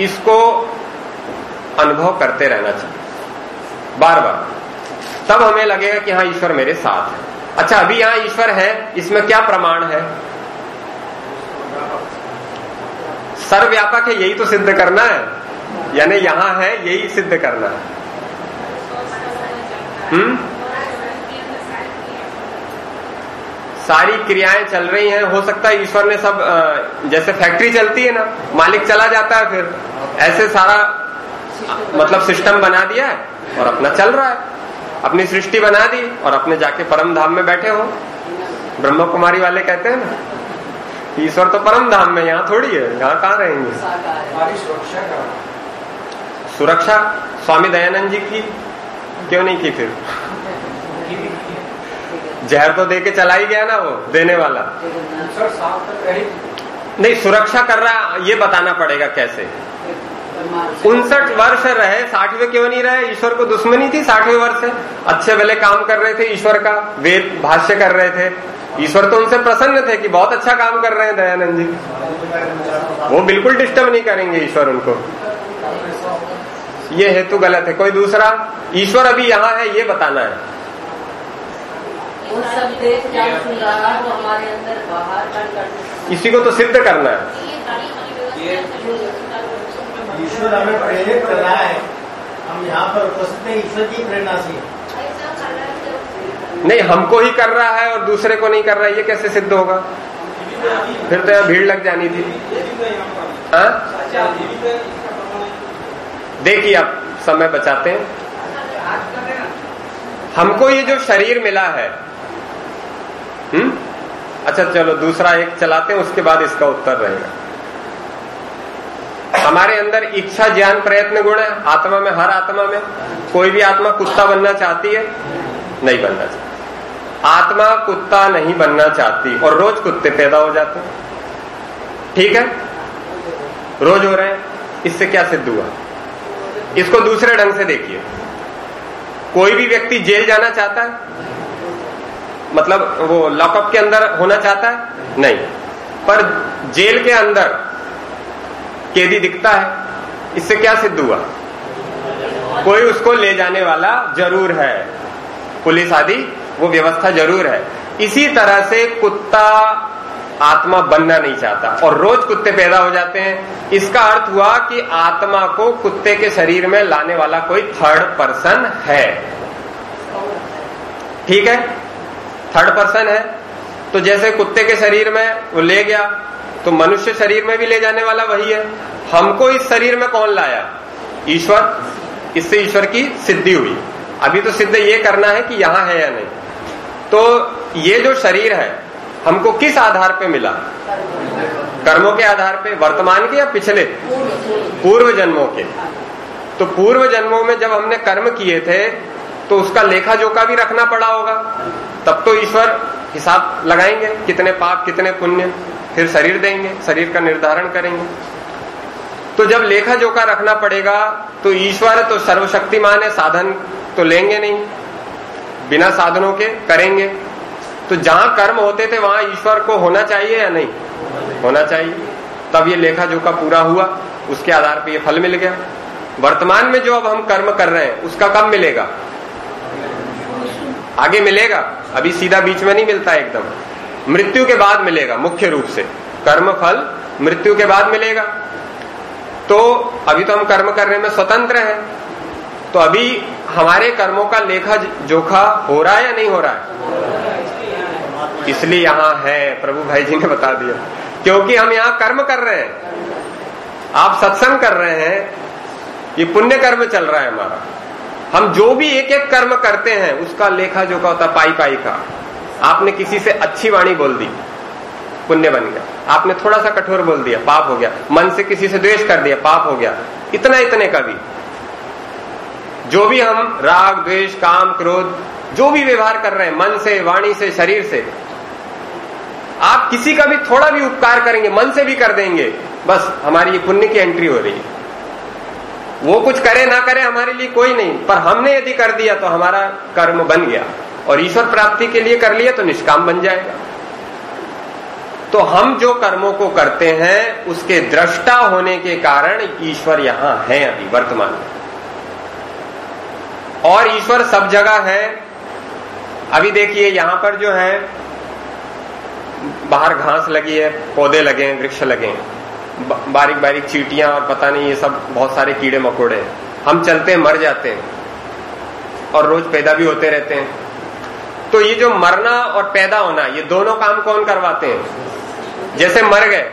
इसको अनुभव करते रहना चाहिए। बार बार तब हमें लगेगा कि हाँ ईश्वर मेरे साथ है। अच्छा अभी यहाँ ईश्वर है, इसमें क्या प्रमाण है? सर्वव्यापक है, यही तो सिद्ध करना है। यानी यहाँ है, यही सिद्ध करना है। हम्म? सारी क्रियाएँ चल रही हैं। हो सकता है ईश्वर ने सब जैसे फैक्ट्री चलती है ना, मालिक चला जाता है फिर। ऐसे सारा मतलब सिस्टम बना दिया है और अपना चल रहा है। अपनी सृष्टि बना दी और अपने जाके परम धाम में बैठे हो। ब्रह्म कुमारी वाले कहते हैं ना, ईश्वर तो परम धाम में यहाँ थोड़ी है, यहाँ कहाँ रहेंगे? सुरक्षा, स्वामी दयानंद जी की, क्यों नहीं की फिर? जहर तो दे के चला ही गया ना वो देने वाला। रही नहीं सुरक्षा कर रहा ये बताना पड़ेगा कैसे? उनसठ वर्ष रहे साठवें क्यों नहीं रहे? ईश्वर को दुश्मनी थी साठवें वर्ष से। अच्छे भले काम कर रहे थे ईश्वर का वेद भाष्य कर रहे थे। ईश्वर तो उनसे प्रसन्न थे कि बहुत अच्छा काम कर रहे हैं दयानंद जी। वो बिल्कुल डिस्टर्ब नहीं करेंगे ईश्वर उनको। ये हेतु गलत है। कोई दूसरा ईश्वर अभी यहाँ है ये बताना है। वो सब देख जान सुन रहा है वो हमारे अंदर बाहर कण इसी को तो सिद्ध करना है। ईश्वर हमें प्रेरित कर रहा है। हम यहाँ पर उपस्थित हैं ईश्वर की प्रेरणा से। नहीं हमको ही कर रहा है और दूसरे को नहीं कर रहा है ये कैसे सिद्ध होगा? फिर तो यहाँ भीड़ लग जानी थी। हाँ? देखिए आप समय बचाते हैं। हमको ये जो शरीर मिला है हम्म? अच्छा चलो, दूसरा एक चलाते उसके बाद इसका उत्तर रहेगा। हमारे अंदर इच्छा, ज्ञान, प्रयत्न गुण है। आत्मा में, हर आत्मा में कोई भी आत्मा कुत्ता बनना चाहती है, नहीं बनना चाहती। आत्मा कुत्ता नहीं बनना चाहती और रोज कुत्ते पैदा हो जाते हैं। ठीक है? रोज हो रहे हैं। इससे क्या सिद्ध हुआ? इसको दूसरे ढंग से देखिए। कोई भी व्यक्ति जेल जाना चाहता है मतलब वो लॉकअप के अंदर होना चाहता है? नहीं। पर जेल के अंदर कैदी दिखता है, इससे क्या सिद्ध हुआ? कोई उसको ले जाने वाला ज़रूर है। पुलिस आदि, वो व्यवस्था ज़रूर है। इसी तरह से कुत्ता आत्मा बनना नहीं चाहता और रोज कुत्ते पैदा हो जाते हैं। इसका अर्थ हुआ कि आत्मा को कुत्ते के शरीर में लाने वाला कोई थर्ड पर्सन है। ठीक है? थर्ड पर्सन है तो जैसे कुत्ते के शरीर में वो ले गया तो मनुष्य शरीर में भी ले जाने वाला वही है। हमको इस शरीर में कौन लाया? ईश्वर। इससे ईश्वर की सिद्धि हुई। अभी तो सिद्ध ये करना है कि यहाँ है या नहीं। तो ये जो शरीर है, हमको किस आधार पे मिला? कर्मों के आधार पे, वर्तमान के या पिछले? पूर्व जन्मों के। तो पूर्व जन्मों में जब हमने कर्म किए थे तो उसका लेखा जोखा भी रखना पड़ा होगा। तब तो ईश्वर हिसाब लगाएँगे, कितने पाप, कितने पुण्य, फिर शरीर देंगे, शरीर का निर्धारण करेंगे। तो जब लेखा जोखा रखना पड़ेगा तो ईश्वर तो सर्वशक्तिमान है, साधन तो लेंगे नहीं। बिना साधनों के करेंगे। तो जहाँ कर्म होते थे, वहाँ ईश्वर को होना चाहिए या नहीं? होना चाहिए। तब ये लेखा जोखा पूरा हुआ, उसके आधार पर ये फल मिल गया। वर्तमान में जो अब हम कर्म कर रहे हैं, उसका कब मिलेगा? आगे मिलेगा। अभी सीधा बीच में नहीं मिलता एकदम। मृत्यु के बाद मिलेगा, मुख्य रूप से। कर्म फल मृत्यु के बाद मिलेगा। तो अभी तो हम कर्म करने में स्वतंत्र हैं। तो अभी हमारे कर्मों का लेखा जोखा हो रहा है या नहीं हो रहा है? इसलिए यहाँ है, प्रभु भाई जी ने बता दिया। क्योंकि हम यहाँ कर्म कर रहे हैं। आप सत्संग कर रहे हैं। ये पुण्य कर्म चल रहा है हमारा। हम जो भी एक एक कर्म करते हैं, उसका लेखा जोखा होता पाई पाई का। आपने किसी से अच्छी वाणी बोल दी, पुण्य बन गया। आपने थोड़ा सा कठोर बोल दिया, पाप हो गया। मन से किसी से द्वेष कर दिया, पाप हो गया। इतना इतने का भी। जो भी हम राग, द्वेष, काम, क्रोध, जो भी व्यवहार कर रहे हैं, मन से, वाणी से, शरीर से, आप किसी का भी थोड़ा भी उपकार करेंगे, मन से भी कर देंगे, बस हमारी ये पुण्य की एंट्री हो रही है। वो कुछ करे ना करे हमारे लिए कोई नहीं, पर हमने यदि कर दिया तो हमारा कर्म बन गया। और ईश्वर प्राप्ति के लिए कर लिया तो निष्काम बन जाएगा। तो हम जो कर्मों को करते हैं, उसके दृष्टा होने के कारण ईश्वर यहाँ है अभी वर्तमान। में और ईश्वर सब जगह है। अभी देखिए, यहाँ पर जो है, बाहर घास लगी है, पौधे लगे हैं, वृक्ष लगे हैं। बारीक बारीक चीटियाँ और पता नहीं ये सब बहुत सारे कीड़े मकोड़े हम चलते हैं मर जाते हैं। और रोज पैदा भी होते रहते हैं। तो ये जो मरना और पैदा होना ये दोनों काम कौन करवाते हैं? जैसे मर गए।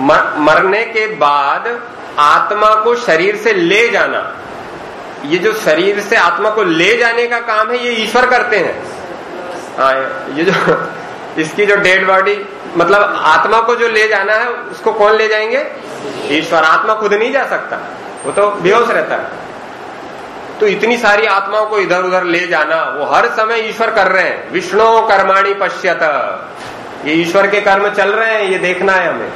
मर, मरने के बाद आत्मा को शरीर से ले जाना। ये जो शरीर से आत्मा को ले जाने का काम है ये ईश्वर करते हैं। हाँ ये जो [laughs] इसकी जो डेड बॉडी मतलब आत्मा को जो ले जाना है, उसको कौन ले जाएँगे? ईश्वर। आत्मा खुद नहीं जा सकता। वो तो बेहोश रहता है। तो इतनी सारी आत्माओं को इधर उधर ले जाना, वो हर समय ईश्वर कर रहे हैं। विष्णु कर्माणी पश्यत। ये ईश्वर के कर्म चल रहे हैं, ये देखना है हमें।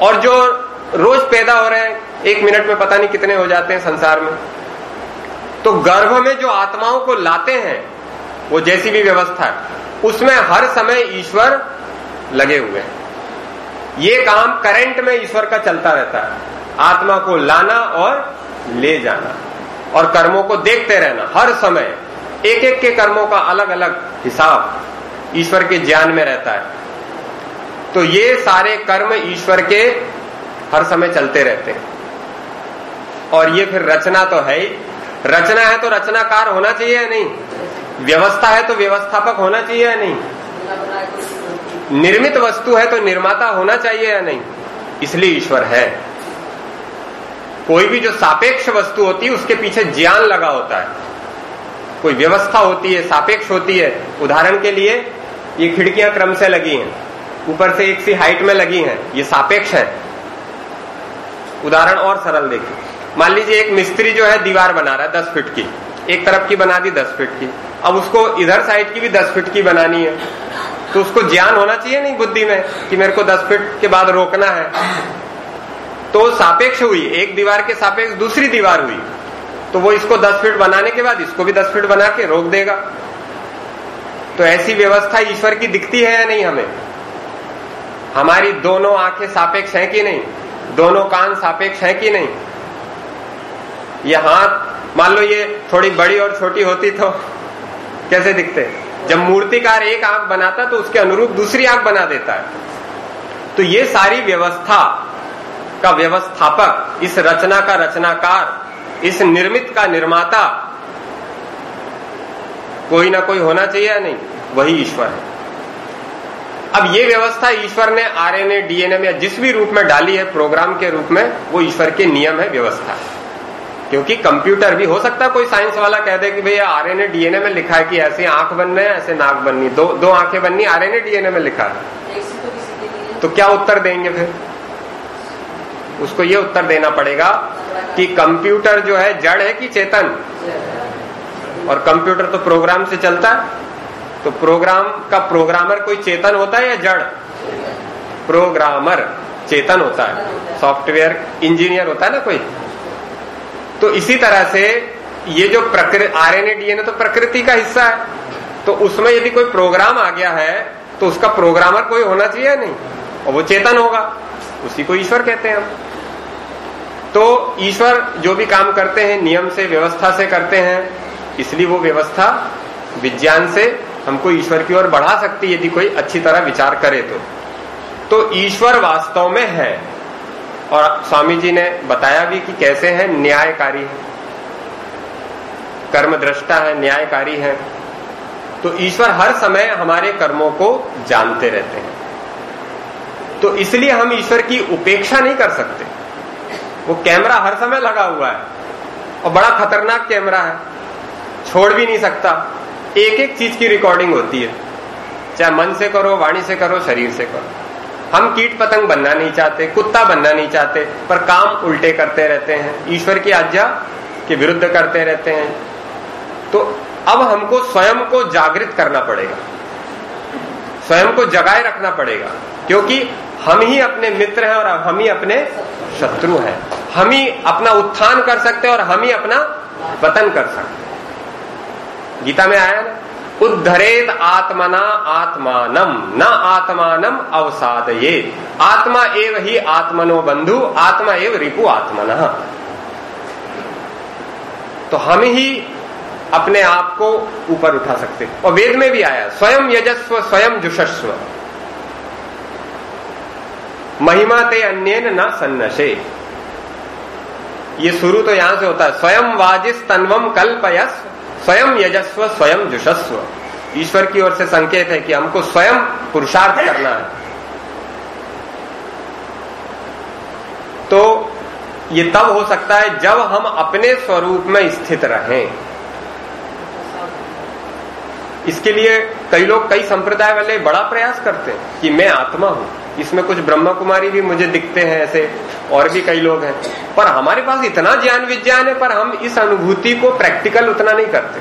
और जो रोज पैदा हो रहे हैं, एक मिनट में पता नहीं कितने हो जाते हैं संसार में। तो गर्भ में जो आत्माओं को लाते हैं, वो जैसी भी व्यवस्था है, उसमें हर समय ईश्वर लगे हुए हैं। ये काम करंट में ईश्वर का चलता रहता है। आत्मा को लाना और ले जाना और कर्मों को देखते रहना, हर समय। एक एक के कर्मों का अलग अलग हिसाब ईश्वर के ज्ञान में रहता है। तो ये सारे कर्म ईश्वर के हर समय चलते रहते हैं। और ये फिर रचना तो है ही। रचना है तो रचनाकार होना चाहिए या नहीं? व्यवस्था है तो व्यवस्थापक होना चाहिए या नहीं? निर्मित वस्तु है तो निर्माता होना चाहिए या नहीं? इसलिए ईश्वर है। कोई भी जो सापेक्ष वस्तु होती है, उसके पीछे ज्ञान लगा होता है। कोई व्यवस्था होती है, सापेक्ष होती है। उदाहरण के लिए, ये खिड़कियाँ क्रम से लगी हैं। ऊपर से एक सी हाइट में लगी हैं। ये सापेक्ष है। उदाहरण और सरल देखिए। मान लीजिए एक मिस्त्री जो है, दीवार बना रहा है दस फीट की। एक तरफ़ की बना दी, दस फीट की। अब उसको इधर साइड की भी दस फीट की बनानी है। तो उसको ज्ञान होना चाहिए नहीं बुद्धि में कि मेरे को दस फीट के बाद रोकना है। तो सापेक्ष हुई। एक दीवार के सापेक्ष दूसरी दीवार हुई। तो वो इसको दस फीट बनाने के बाद इसको भी दस फीट बना के रोक देगा। तो ऐसी व्यवस्था ईश्वर की दिखती है या नहीं हमें? हमारी दोनों आँखें सापेक्ष हैं कि नहीं? दोनों कान सापेक्ष हैं कि नहीं? ये हाथ, मान लो ये थोड़ी बड़ी और छोटी होती तो कैसे दिखते? जब मूर्तिकार एक आँख बनाता तो उसके अनुरूप दूसरी आँख बना देता है। तो ये सारी व्यवस्था का व्यवस्थापक, इस रचना का रचनाकार, इस निर्मित का निर्माता, कोई ना कोई होना चाहिए या नहीं? वही ईश्वर है। अब ये व्यवस्था ईश्वर ने, आरएनए, डीएनए में जिस भी रूप में डाली है, प्रोग्राम के रूप में, वो ईश्वर के नियम है, व्यवस्था। क्योंकि कंप्यूटर भी, हो सकता है कोई साइंस वाला कह दे कि भैया आरएनए, डीएनए में लिखा है कि ऐसे आँख बनने ऐसे नाक बननी दो दो आँखें बननी, आरएनए, डीएनए में लिखा है। तो क्या उत्तर देंगे फिर? उसको ये उत्तर देना पड़ेगा कि कंप्यूटर जो है, जड़ है कि चेतन? और कंप्यूटर तो प्रोग्राम से चलता है। तो प्रोग्राम का प्रोग्रामर कोई चेतन होता है या जड़? प्रोग्रामर चेतन होता है। सॉफ्टवेयर इंजीनियर होता है ना कोई? तो इसी तरह से ये जो प्रकृति आरएनए, डीएनए तो प्रकृति का हिस्सा है। तो उसमें यदि कोई प्रोग्राम आ गया है तो उसका प्रोग्रामर कोई होना चाहिए नहीं? और वो चेतन होगा। उसी को ईश्वर कहते हैं हम। तो ईश्वर जो भी काम करते हैं, नियम से, व्यवस्था से करते हैं, इसलिए वो व्यवस्था विज्ञान से हमको ईश्वर की ओर बढ़ा सकती यदि कोई अच्छी तरह विचार करे तो। तो ईश्वर वास्तव में है। और स्वामी जी ने बताया भी कि कैसे है, न्यायकारी है। कर्म दृष्टा है, न्यायकारी है। तो ईश्वर हर समय हमारे कर्मों को जानते रहते हैं। तो इसलिए हम ईश्वर की उपेक्षा नहीं कर सकते। वो कैमरा हर समय लगा हुआ है और बड़ा खतरनाक कैमरा है। छोड़ भी नहीं सकता। एक एक चीज़ की रिकॉर्डिंग होती है। चाहे मन से करो, वाणी से करो, शरीर से करो। हम कीट पतंग बनना नहीं चाहते, कुत्ता बनना नहीं चाहते, पर काम उल्टे करते रहते हैं, ईश्वर की आज्ञा के विरुद्ध करते रहते हैं। तो अब हमको स्वयं को जागृत करना पड़ेगा। स्वयं को जगाए रखना पड़ेगा, क्योंकि हम ही अपने मित्र हैं और हम ही अपने शत्रु हैं। हम ही अपना उत्थान कर सकते हैं और हम ही अपना पतन कर सकते हैं। गीता में आया ना? उद्धरेत आत्मना आत्मानम न आत्मानम अवसादये आत्मा एव ही आत्मनो बंधु, आत्मा एव रिपु आत्मन। तो हम ही अपने आप को ऊपर उठा सकते। और वेद में भी आया, स्वयं यजस्व, स्वयं जुषस्व। महिमा ते अन्य न सन्नशे। ये शुरू तो यहाँ से होता है, स्वयं वाजिस तन्वम कल्पयस स्वयं यजस्व स्वयं जुषस्व। ईश्वर की ओर से संकेत है कि हमको स्वयं पुरुषार्थ करना है। तो ये तब हो सकता है जब हम अपने स्वरूप में स्थित रहें। इसके लिए कई लोग कई संप्रदाय वाले बड़ा प्रयास करते हैं कि मैं आत्मा हूँ। इसमें कुछ ब्रह्मा कुमारी भी मुझे दिखते हैं ऐसे, और भी कई लोग हैं। पर हमारे पास इतना ज्ञान विज्ञान है, पर हम इस अनुभूति को प्रैक्टिकल उतना नहीं करते।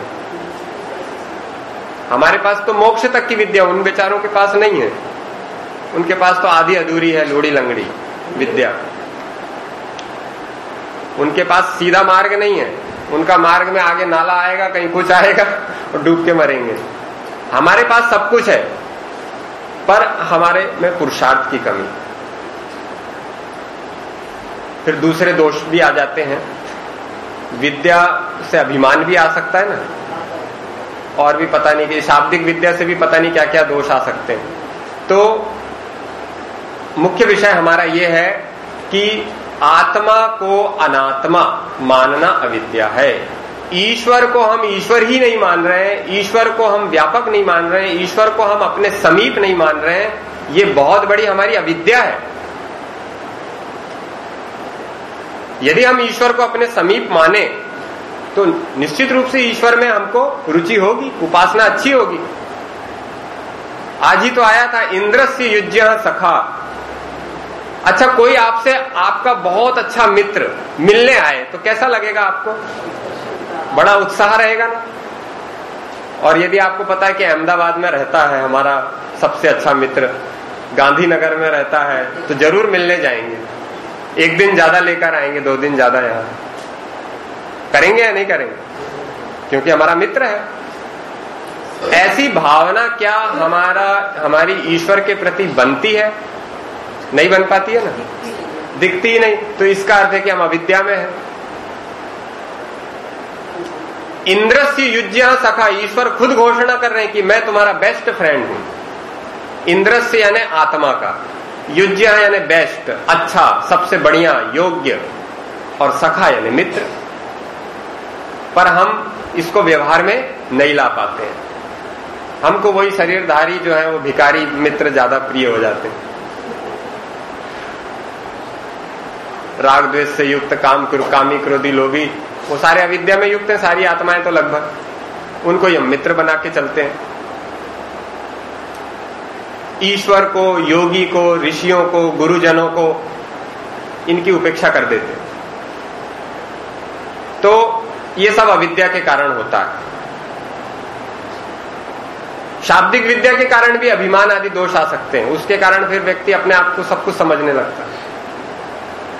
हमारे पास तो मोक्ष तक की विद्या उन बेचारों के पास नहीं है। उनके पास तो आधी अधूरी है लोड़ी लंगड़ी, विद्या। उनके पास सीधा मार्ग नहीं है। उनका मार्ग में आगे नाला आएगा, कहीं कुछ आएगा, और डूब के मरेंगे। हमारे पास सब कुछ है। पर हमारे में पुरुषार्थ की कमी। फिर दूसरे दोष भी आ जाते हैं। विद्या से अभिमान भी आ सकता है ना? और भी पता नहीं कि शाब्दिक विद्या से भी पता नहीं क्या क्या दोष आ सकते हैं। तो मुख्य विषय हमारा यह है कि आत्मा को अनात्मा मानना अविद्या है। ईश्वर को हम ईश्वर ही नहीं मान रहे हैं, ईश्वर को हम व्यापक नहीं मान रहे हैं, ईश्वर को हम अपने समीप नहीं मान रहे हैं, ये बहुत बड़ी हमारी अविद्या है। यदि हम ईश्वर को अपने समीप माने तो निश्चित रूप से ईश्वर में हमको रुचि होगी, उपासना अच्छी होगी। आज ही तो आया था इंद्र से युज्य सखा। अच्छा कोई आपसे आपका बहुत अच्छा मित्र मिलने आए तो कैसा लगेगा आपको? बड़ा उत्साह रहेगा ना। और यदि आपको पता है कि अहमदाबाद में रहता है, हमारा सबसे अच्छा मित्र गांधीनगर में रहता है तो ज़रूर मिलने जाएँगे। एक दिन ज़्यादा लेकर आएँगे, दो दिन ज़्यादा यहाँ। करेंगे या नहीं करेंगे? क्योंकि हमारा मित्र है। ऐसी भावना क्या हमारा, हमारी ईश्वर के प्रति बनती है? नहीं बन पाती है ना? दिखती ही नहीं। तो इसका अर्थ है कि हम अविद्या में हैं। इंद्र से युज्य सखा ईश्वर खुद घोषणा कर रहे हैं कि मैं तुम्हारा बेस्ट फ्रेंड हूँ। इंद्र से यानी आत्मा का, युज्य यानी बेस्ट अच्छा सबसे बढ़िया, योग्य और सखा यानी मित्र। पर हम इसको व्यवहार में नहीं ला पाते हैं। हमको वही शरीरधारी जो है वो भिकारी मित्र ज़्यादा प्रिय हो जाते हैं। राग द्वेष से युक्त काम कामी क्रोधी, लोभी वो सारे अविद्या में युक्त हैं, सारी आत्माएँ तो लगभग। उनको हम मित्र बना के चलते हैं। ईश्वर को, योगी को, ऋषियों को, गुरुजनों को इनकी उपेक्षा कर देते हैं। तो ये सब अविद्या के कारण होता है। शाब्दिक विद्या के कारण भी अभिमान आदि दोष आ सकते हैं। उसके कारण फिर व्यक्ति अपने आप को सब कुछ समझने लगता है।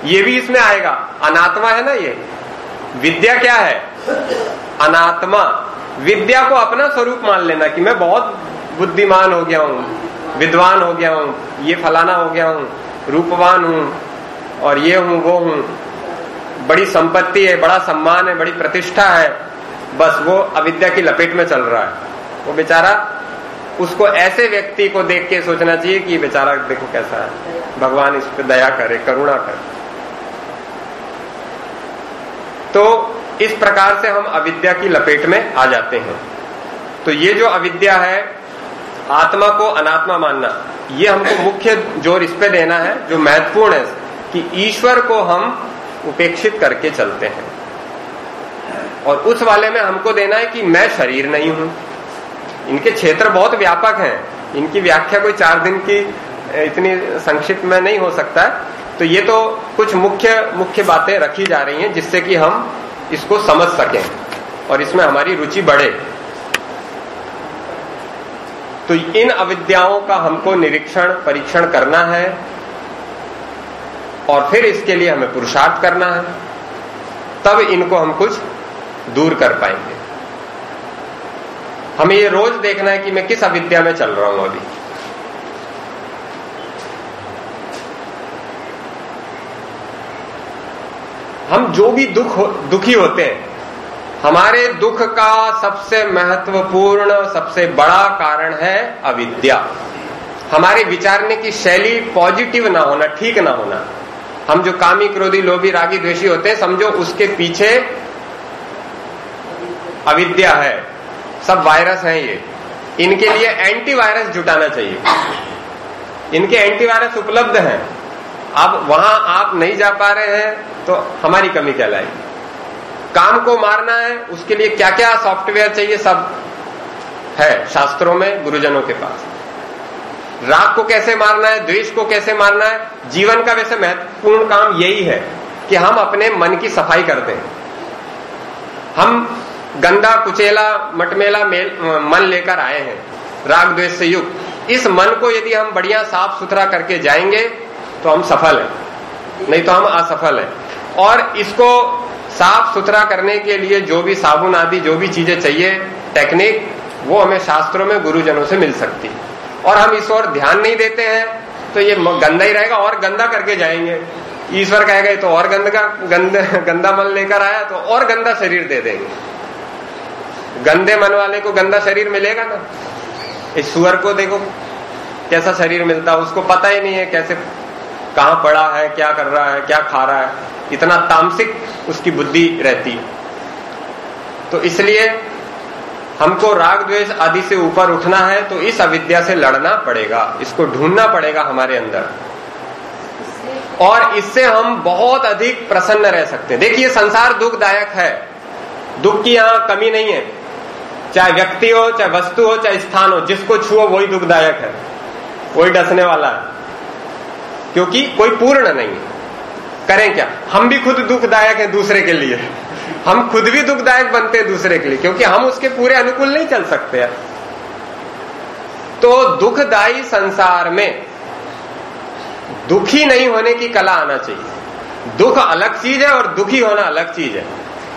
ये भी इसमें आएगा। अनात्मा है ना ये? विद्या क्या है? अनात्मा। विद्या को अपना स्वरूप मान लेना कि मैं बहुत बुद्धिमान हो गया हूँ, विद्वान हो गया हूँ, ये फलाना हो गया हूँ, रूपवान हूँ, और ये हूँ, वो हूँ। बड़ी संपत्ति है, बड़ा सम्मान है, बड़ी प्रतिष्ठा है, बस वो अविद्या की लपेट में चल रहा है। वो बेचारा, उसको ऐसे व्यक्ति को देख के सोचना चाहिए कि बेचारा देखो कैसा है। भगवान इस पर दया करे, करुणा करे। तो इस प्रकार से हम अविद्या की लपेट में आ जाते हैं। तो ये जो अविद्या है, आत्मा को अनात्मा मानना, ये हमको मुख्य ज़ोर इस पे देना है, जो महत्वपूर्ण है, कि ईश्वर को हम उपेक्षित करके चलते हैं। और उस वाले में हमको देना है कि मैं शरीर नहीं हूँ। इनके क्षेत्र बहुत व्यापक हैं। इनकी व्याख्या कोई चार दिन की, इतनी संक्षिप्त में नहीं हो सकता। तो ये तो कुछ मुख्य मुख्य बातें रखी जा रही हैं जिससे कि हम इसको समझ सकें और इसमें हमारी रुचि बढ़े। तो इन अविद्याओं का हमको निरीक्षण, परीक्षण करना है और फिर इसके लिए हमें पुरुषार्थ करना है। तब इनको हम कुछ दूर कर पाएँगे। हमें ये रोज देखना है कि मैं किस अविद्या में चल रहा हूँ अभी। हम जो भी दुख हो, दुखी होते हैं हमारे दुख का सबसे महत्वपूर्ण सबसे बड़ा कारण है अविद्या। हमारे विचारने की शैली पॉजिटिव ना होना ठीक ना होना। हम जो कामी क्रोधी लोभी रागी द्वेषी होते हैं समझो उसके पीछे अविद्या है। सब वायरस हैं ये। इनके लिए एंटीवायरस जुटाना चाहिए। इनके एंटीवायरस उपलब्ध हैं। अब वहाँ आप नहीं जा पा रहे हैं तो हमारी कमी कहलाएगी। काम को मारना है, उसके लिए क्या क्या सॉफ्टवेयर चाहिए, सब है शास्त्रों में, गुरुजनों के पास। राग को कैसे मारना है, द्वेष को कैसे मारना है, जीवन का वैसे महत्वपूर्ण काम यही है कि हम अपने मन की सफ़ाई कर दें। हम गंदा, कुचेला, मटमेला मन लेकर आए हैं, राग, द्वेष से युक्त। इस मन को यदि हम बढ़िया साफ़ सुथरा करके जाएँगे तो हम सफल हैं। नहीं तो हम असफल हैं। और इसको साफ़ सुथरा करने के लिए जो भी साबुन आदि, जो भी चीज़ें चाहिए, टेक्निक, वो हमें शास्त्रों में गुरुजनों से मिल सकती। है और हम इस ओर ध्यान नहीं देते हैं तो ये गंदा ही रहेगा और गंदा करके जाएँगे। ईश्वर कहेगा तो और गंद गंद, गंदा मन लेकर आया तो और गंदा शरीर दे देंगे। गंदे मन वाले को गंदा शरीर मिलेगा ना? इस सुअर को देखो, कैसा शरीर मिलता है, उसको पता ही नहीं है कैसे कहाँ पड़ा है, क्या कर रहा है, क्या खा रहा है। इतना तामसिक उसकी बुद्धि रहती है। तो इसलिए हमको राग द्वेष आदि से ऊपर उठना है तो इस अविद्या से लड़ना पड़ेगा। इसको ढूंढना पड़ेगा हमारे अंदर। और इससे हम बहुत अधिक प्रसन्न रह सकते हैं। देखिए, संसार दुखदायक है। दुख की यहाँ कमी नहीं है। चाहे व्यक्ति हो, चाहे वस्तु हो, चाहे स्थान हो, जिसको छुओ वही दुखदायक है। वही डसने वाला है। क्योंकि कोई पूर्ण नहीं है। करें क्या? हम भी खुद दुखदायक हैं दूसरे के लिए। हम खुद भी दुखदायक बनते हैं दूसरे के लिए, क्योंकि हम उसके पूरे अनुकूल नहीं चल सकते हैं। तो दुखदायी संसार में दुखी नहीं होने की कला आना चाहिए। दुख अलग चीज़ है और दुखी होना अलग चीज़ है।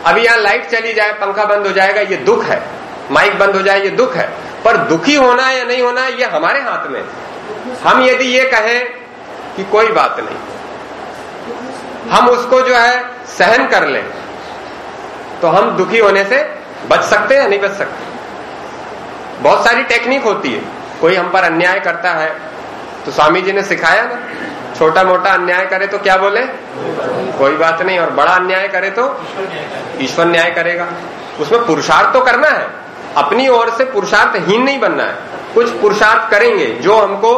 अभी यहाँ लाइट चली जाए, पंखा बंद हो जाएगा, ये दुख है। माइक बंद हो जाए, ये दुख है। पर दुखी होना या नहीं होना, ये हमारे हाथ में हम यदि ये कहें कि कोई बात नहीं। हम उसको जो है सहन कर लें तो हम दुखी होने से बच सकते हैं या नहीं बच सकते? बहुत सारी टेक्निक होती है। कोई हम पर अन्याय करता है तो स्वामी जी ने सिखाया ना छोटा मोटा अन्याय करे तो क्या बोले? कोई बात नहीं, और बड़ा अन्याय करे तो ईश्वर न्याय करेगा। उसमें पुरुषार्थ तो करना है। अपनी ओर से पुरुषार्थ पुरुषार्थहीन नहीं बनना है। कुछ पुरुषार्थ करेंगे, जो हमको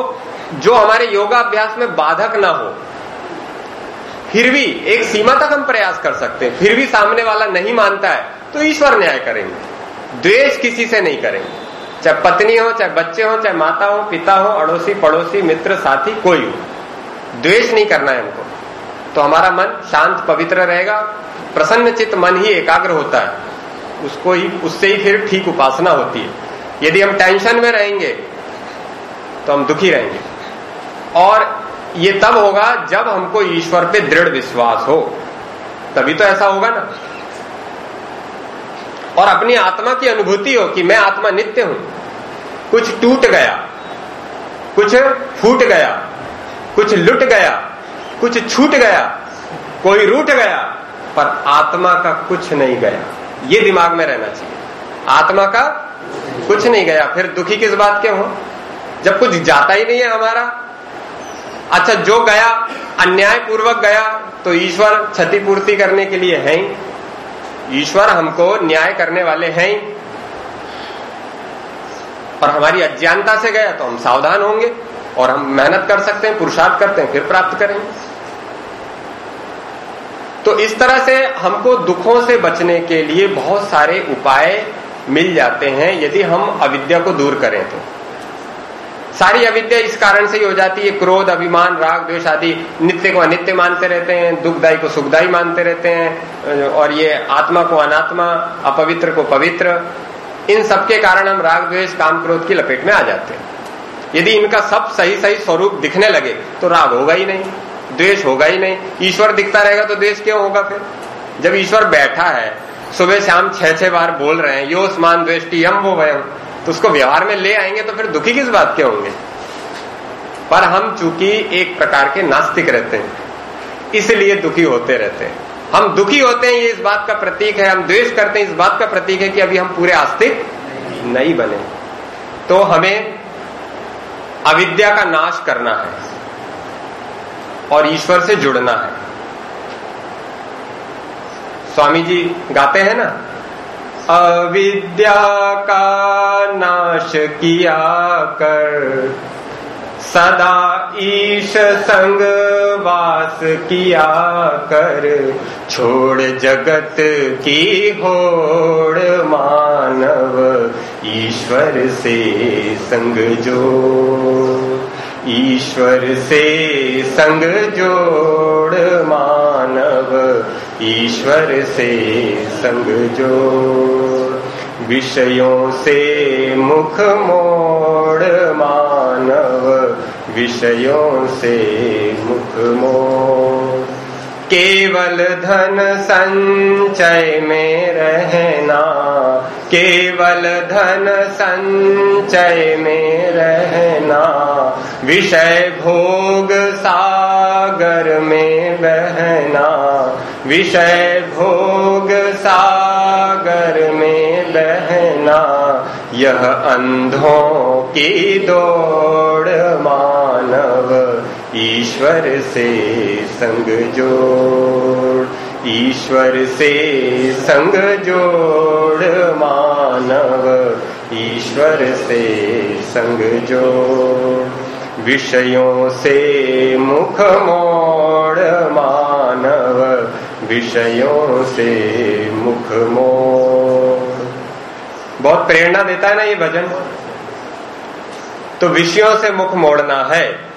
जो हमारे योगाभ्यास में बाधक ना हो, फिर भी एक सीमा तक हम प्रयास कर सकते हैं, फिर भी सामने वाला नहीं मानता है तो ईश्वर न्याय करेंगे। द्वेष किसी से नहीं करेंगे। चाहे पत्नी हो, चाहे बच्चे हो, चाहे माता हो, पिता हो, अड़ोसी, पड़ोसी, मित्र, साथी, कोई हो। द्वेष नहीं करना है हमको। तो हमारा मन शांत, पवित्र रहेगा, प्रसन्न चित्त, मन ही एकाग्र होता है। उसको ही, उससे ही फिर ठीक उपासना होती है। यदि हम टेंशन में रहेंगे तो हम दुखी रहेंगे। और ये तब होगा जब हमको ईश्वर पे दृढ़ विश्वास हो। तभी तो ऐसा होगा ना। और अपनी आत्मा की अनुभूति हो कि मैं आत्मा नित्य हूँ। कुछ टूट गया, कुछ फूट गया, कुछ लुट गया, कुछ छूट गया, कोई रूट गया, पर आत्मा का कुछ नहीं गया। ये दिमाग में रहना चाहिए। आत्मा का कुछ नहीं गया। फिर दुखी किस बात के हो? जब कुछ जाता ही नहीं है हमारा अच्छा जो गया अन्याय पूर्वक गया तो ईश्वर क्षतिपूर्ति करने के लिए है ईश्वर हमको न्याय करने वाले हैं और हमारी अज्ञानता से गया तो हम सावधान होंगे और हम मेहनत कर सकते हैं, पुरुषार्थ करते हैं, फिर प्राप्त करेंगे। तो इस तरह से हमको दुखों से बचने के लिए बहुत सारे उपाय मिल जाते हैं, यदि हम अविद्या को दूर करें तो। सारी अविद्या इस कारण से ही हो जाती है। क्रोध, अभिमान, राग, द्वेष आदि नित्य को अनित्य मानते रहते हैं, दुखदायी को सुखदायी मानते रहते हैं, और ये आत्मा को अनात्मा, अपवित्र को पवित्र, इन सबके कारण हम राग, द्वेष, काम, क्रोध की लपेट में आ जाते हैं। यदि इनका सब सही सही स्वरूप दिखने लगे तो राग होगा ही नहीं, द्वेष होगा ही नहीं। ईश्वर दिखता रहेगा तो द्वेष क्यों होगा फिर? जब ईश्वर बैठा है, सुबह शाम छह छह बार बोल रहे हैं, यो स्मान द्वेष्टि हम वो वह तो उसको व्यवहार में ले आएँगे तो फिर दुखी किस बात के होंगे? पर हम चूँकि एक प्रकार के नास्तिक रहते हैं, इसलिए दुखी होते रहते हैं। हम दुखी होते हैं, ये इस बात का प्रतीक है, हम द्वेष करते हैं, इस बात का प्रतीक है कि अभी हम पूरे आस्तिक नहीं बने। तो हमें अविद्या का नाश करना है और ईश्वर से जुड़ना है। स्वामी जी गाते हैं ना अविद्या का नाश किया कर। सदा ईश संग वास किया कर। छोड़ जगत की होड़ मानव, ईश्वर से संग जो। ईश्वर से संग जोड़ मानव ईश्वर से संग जो। विषयों से मुख मोड़ मानव विषयों से मुख मोड़। केवल धन संचय में रहना, केवल धन संचय में रहना, विषय भोग सागर में बहना, विषय भोग सागर में बहना, यह अंधों की दौड़ मानव ईश्वर से संग जोड़, ईश्वर से संग जोड़ मानव, ईश्वर से संग जोड़। विषयों से मुख मोड़ मानव, विषयों से मुख मोड़। बहुत प्रेरणा देता है ना ये भजन। तो विषयों से मुख मोड़ना है।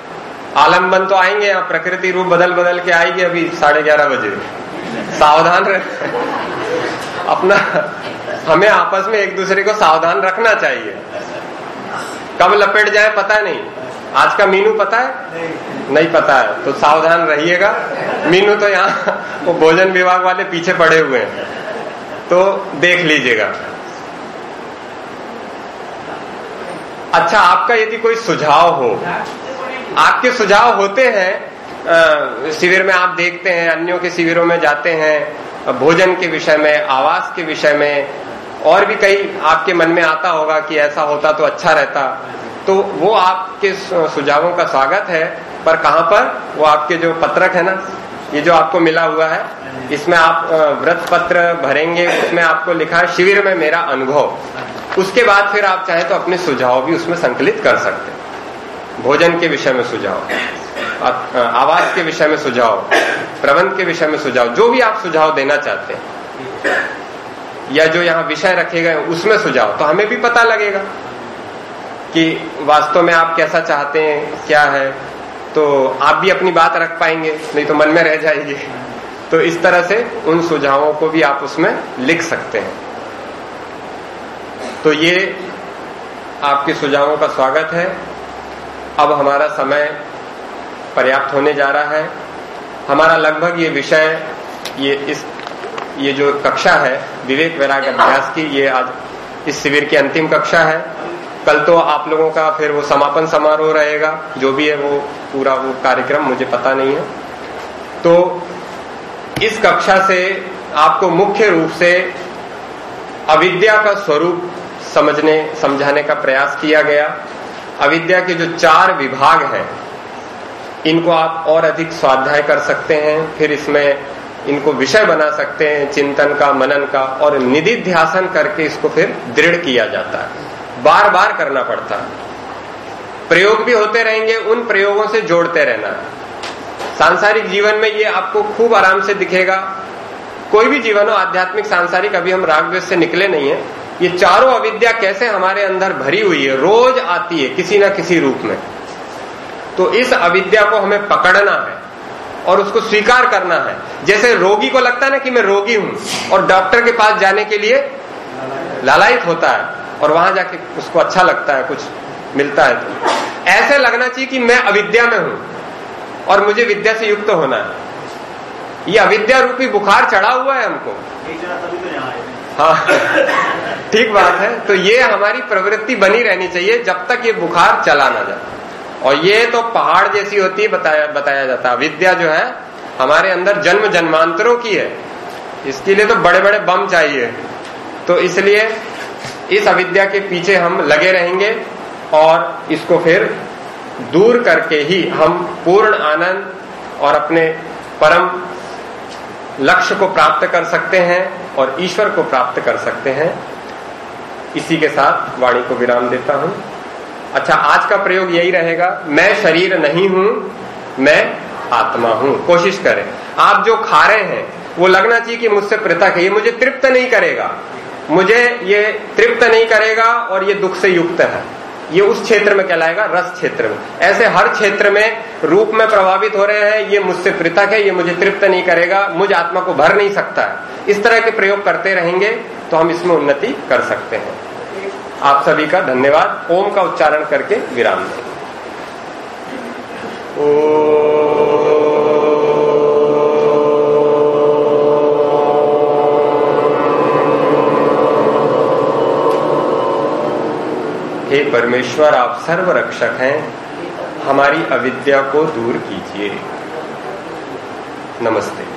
आलंबन तो आएँगे, यहाँ प्रकृति रूप बदल बदल के आएगी अभी साढ़े ग्यारह बजे। सावधान रह [laughs] अपना, हमें आपस में एक दूसरे को सावधान रखना चाहिए। कब लपेट जाए पता नहीं। आज का मीनू पता है? नहीं नहीं पता है। तो सावधान रहिएगा। मीनू तो यहाँ, वो भोजन विभाग वाले पीछे पड़े हुए हैं। तो देख लीजिएगा। अच्छा आपका यदि कोई सुझाव हो आपके सुझाव होते हैं शिविर में आप देखते हैं, अन्यों के शिविरों में जाते हैं, भोजन के विषय में, आवास के विषय में, और भी कई आपके मन में आता होगा कि ऐसा होता तो अच्छा रहता। तो वो आपके सुझावों का स्वागत है, पर कहाँ पर? वो आपके जो पत्रक है ना, ये जो आपको मिला हुआ है, इसमें आप व्रत पत्र भरेंगे, उसमें आपको लिखा है, शिविर में मेरा अनुभव। उसके बाद फिर आप चाहें तो अपने सुझाव भी उसमें संकलित कर सकते हैं। भोजन के विषय में सुझाव आवास के विषय में सुझाव, प्रबंध के विषय में सुझाव, जो भी आप सुझाव देना चाहते हैं, या जो यहाँ विषय रखे गए उसमें सुझाव तो हमें भी पता लगेगा कि वास्तव में आप कैसा चाहते हैं, क्या है तो आप भी अपनी बात रख पाएँगे, नहीं तो मन में रह जाएगी। तो इस तरह से उन सुझावों को भी आप उसमें लिख सकते हैं। तो ये आपके सुझावों का स्वागत है। अब हमारा समय पर्याप्त होने जा रहा है। हमारा लगभग ये विषय, ये इस, ये जो कक्षा है, विवेक वैराग अभ्यास की, ये आज इस शिविर की अंतिम कक्षा है। कल तो आप लोगों का फिर वो समापन समारोह रहेगा। जो भी है वो पूरा वो कार्यक्रम, मुझे पता नहीं है। तो इस कक्षा से आपको मुख्य रूप से अविद्या का स्वरूप समझने, समझाने का प्रयास किया गया। अविद्या के जो चार विभाग है, इनको आप और अधिक स्वाध्याय कर सकते हैं, फिर इसमें इनको विषय बना सकते हैं, चिंतन का, मनन का, और निधिध्यासन करके इसको फिर दृढ़ किया जाता है। बार बार करना पड़ता है। प्रयोग भी होते रहेंगे, उन प्रयोगों से जोड़ते रहना। सांसारिक जीवन में ये आपको खूब आराम से दिखेगा। कोई भी जीवन हो, आध्यात्मिक, सांसारिक, अभी हम राग से निकले नहीं है। ये चारों अविद्या कैसे हमारे अंदर भरी हुई है रोज आती है किसी ना किसी रूप में। तो इस अविद्या को हमें पकड़ना है और उसको स्वीकार करना है। जैसे रोगी को लगता है ना कि मैं रोगी हूँ और डॉक्टर के पास जाने के लिए लालायित होता है और वहाँ जाके उसको अच्छा लगता है कुछ मिलता है तो। ऐसे लगना चाहिए कि मैं अविद्या में हूँ और मुझे विद्या से युक्त होना है। ये अविद्या रूपी बुखार चढ़ा हुआ है हमको। तो। हाँ। [laughs] ठीक बात है। तो ये हमारी प्रवृत्ति बनी रहनी चाहिए जब तक ये बुखार चला ना जाए। और ये तो पहाड़ जैसी होती है बताया बताया जाता। है विद्या जो है, हमारे अंदर जन्म जन्मांतरों की है। इसके लिए तो बड़े बड़े बम चाहिए। तो इसलिए इस अविद्या के पीछे हम लगे रहेंगे और इसको फिर दूर करके ही हम पूर्ण आनंद और अपने परम लक्ष्य को प्राप्त कर सकते हैं और ईश्वर को प्राप्त कर सकते हैं। इसी के साथ वाणी को विराम देता हूँ। अच्छा आज का प्रयोग यही रहेगा, मैं शरीर नहीं हूँ, मैं आत्मा हूँ। कोशिश करें। आप जो खा रहे हैं, वो लगना चाहिए कि मुझसे पृथक है, ये मुझे तृप्त नहीं करेगा। मुझे ये तृप्त नहीं करेगा और ये दुख से युक्त है। ये उस क्षेत्र में कहलाएगा रस क्षेत्र में। ऐसे हर क्षेत्र में रूप में प्रभावित हो रहे हैं, ये मुझसे पृथक है, ये मुझे तृप्त नहीं करेगा, मुझ आत्मा को भर नहीं सकता है। इस तरह के प्रयोग करते रहेंगे तो हम इसमें उन्नति कर सकते हैं। आप सभी का धन्यवाद। ओम का उच्चारण करके विराम दें। परमेश्वर आप सर्व रक्षक हैं। हमारी अविद्या को दूर कीजिए। नमस्ते।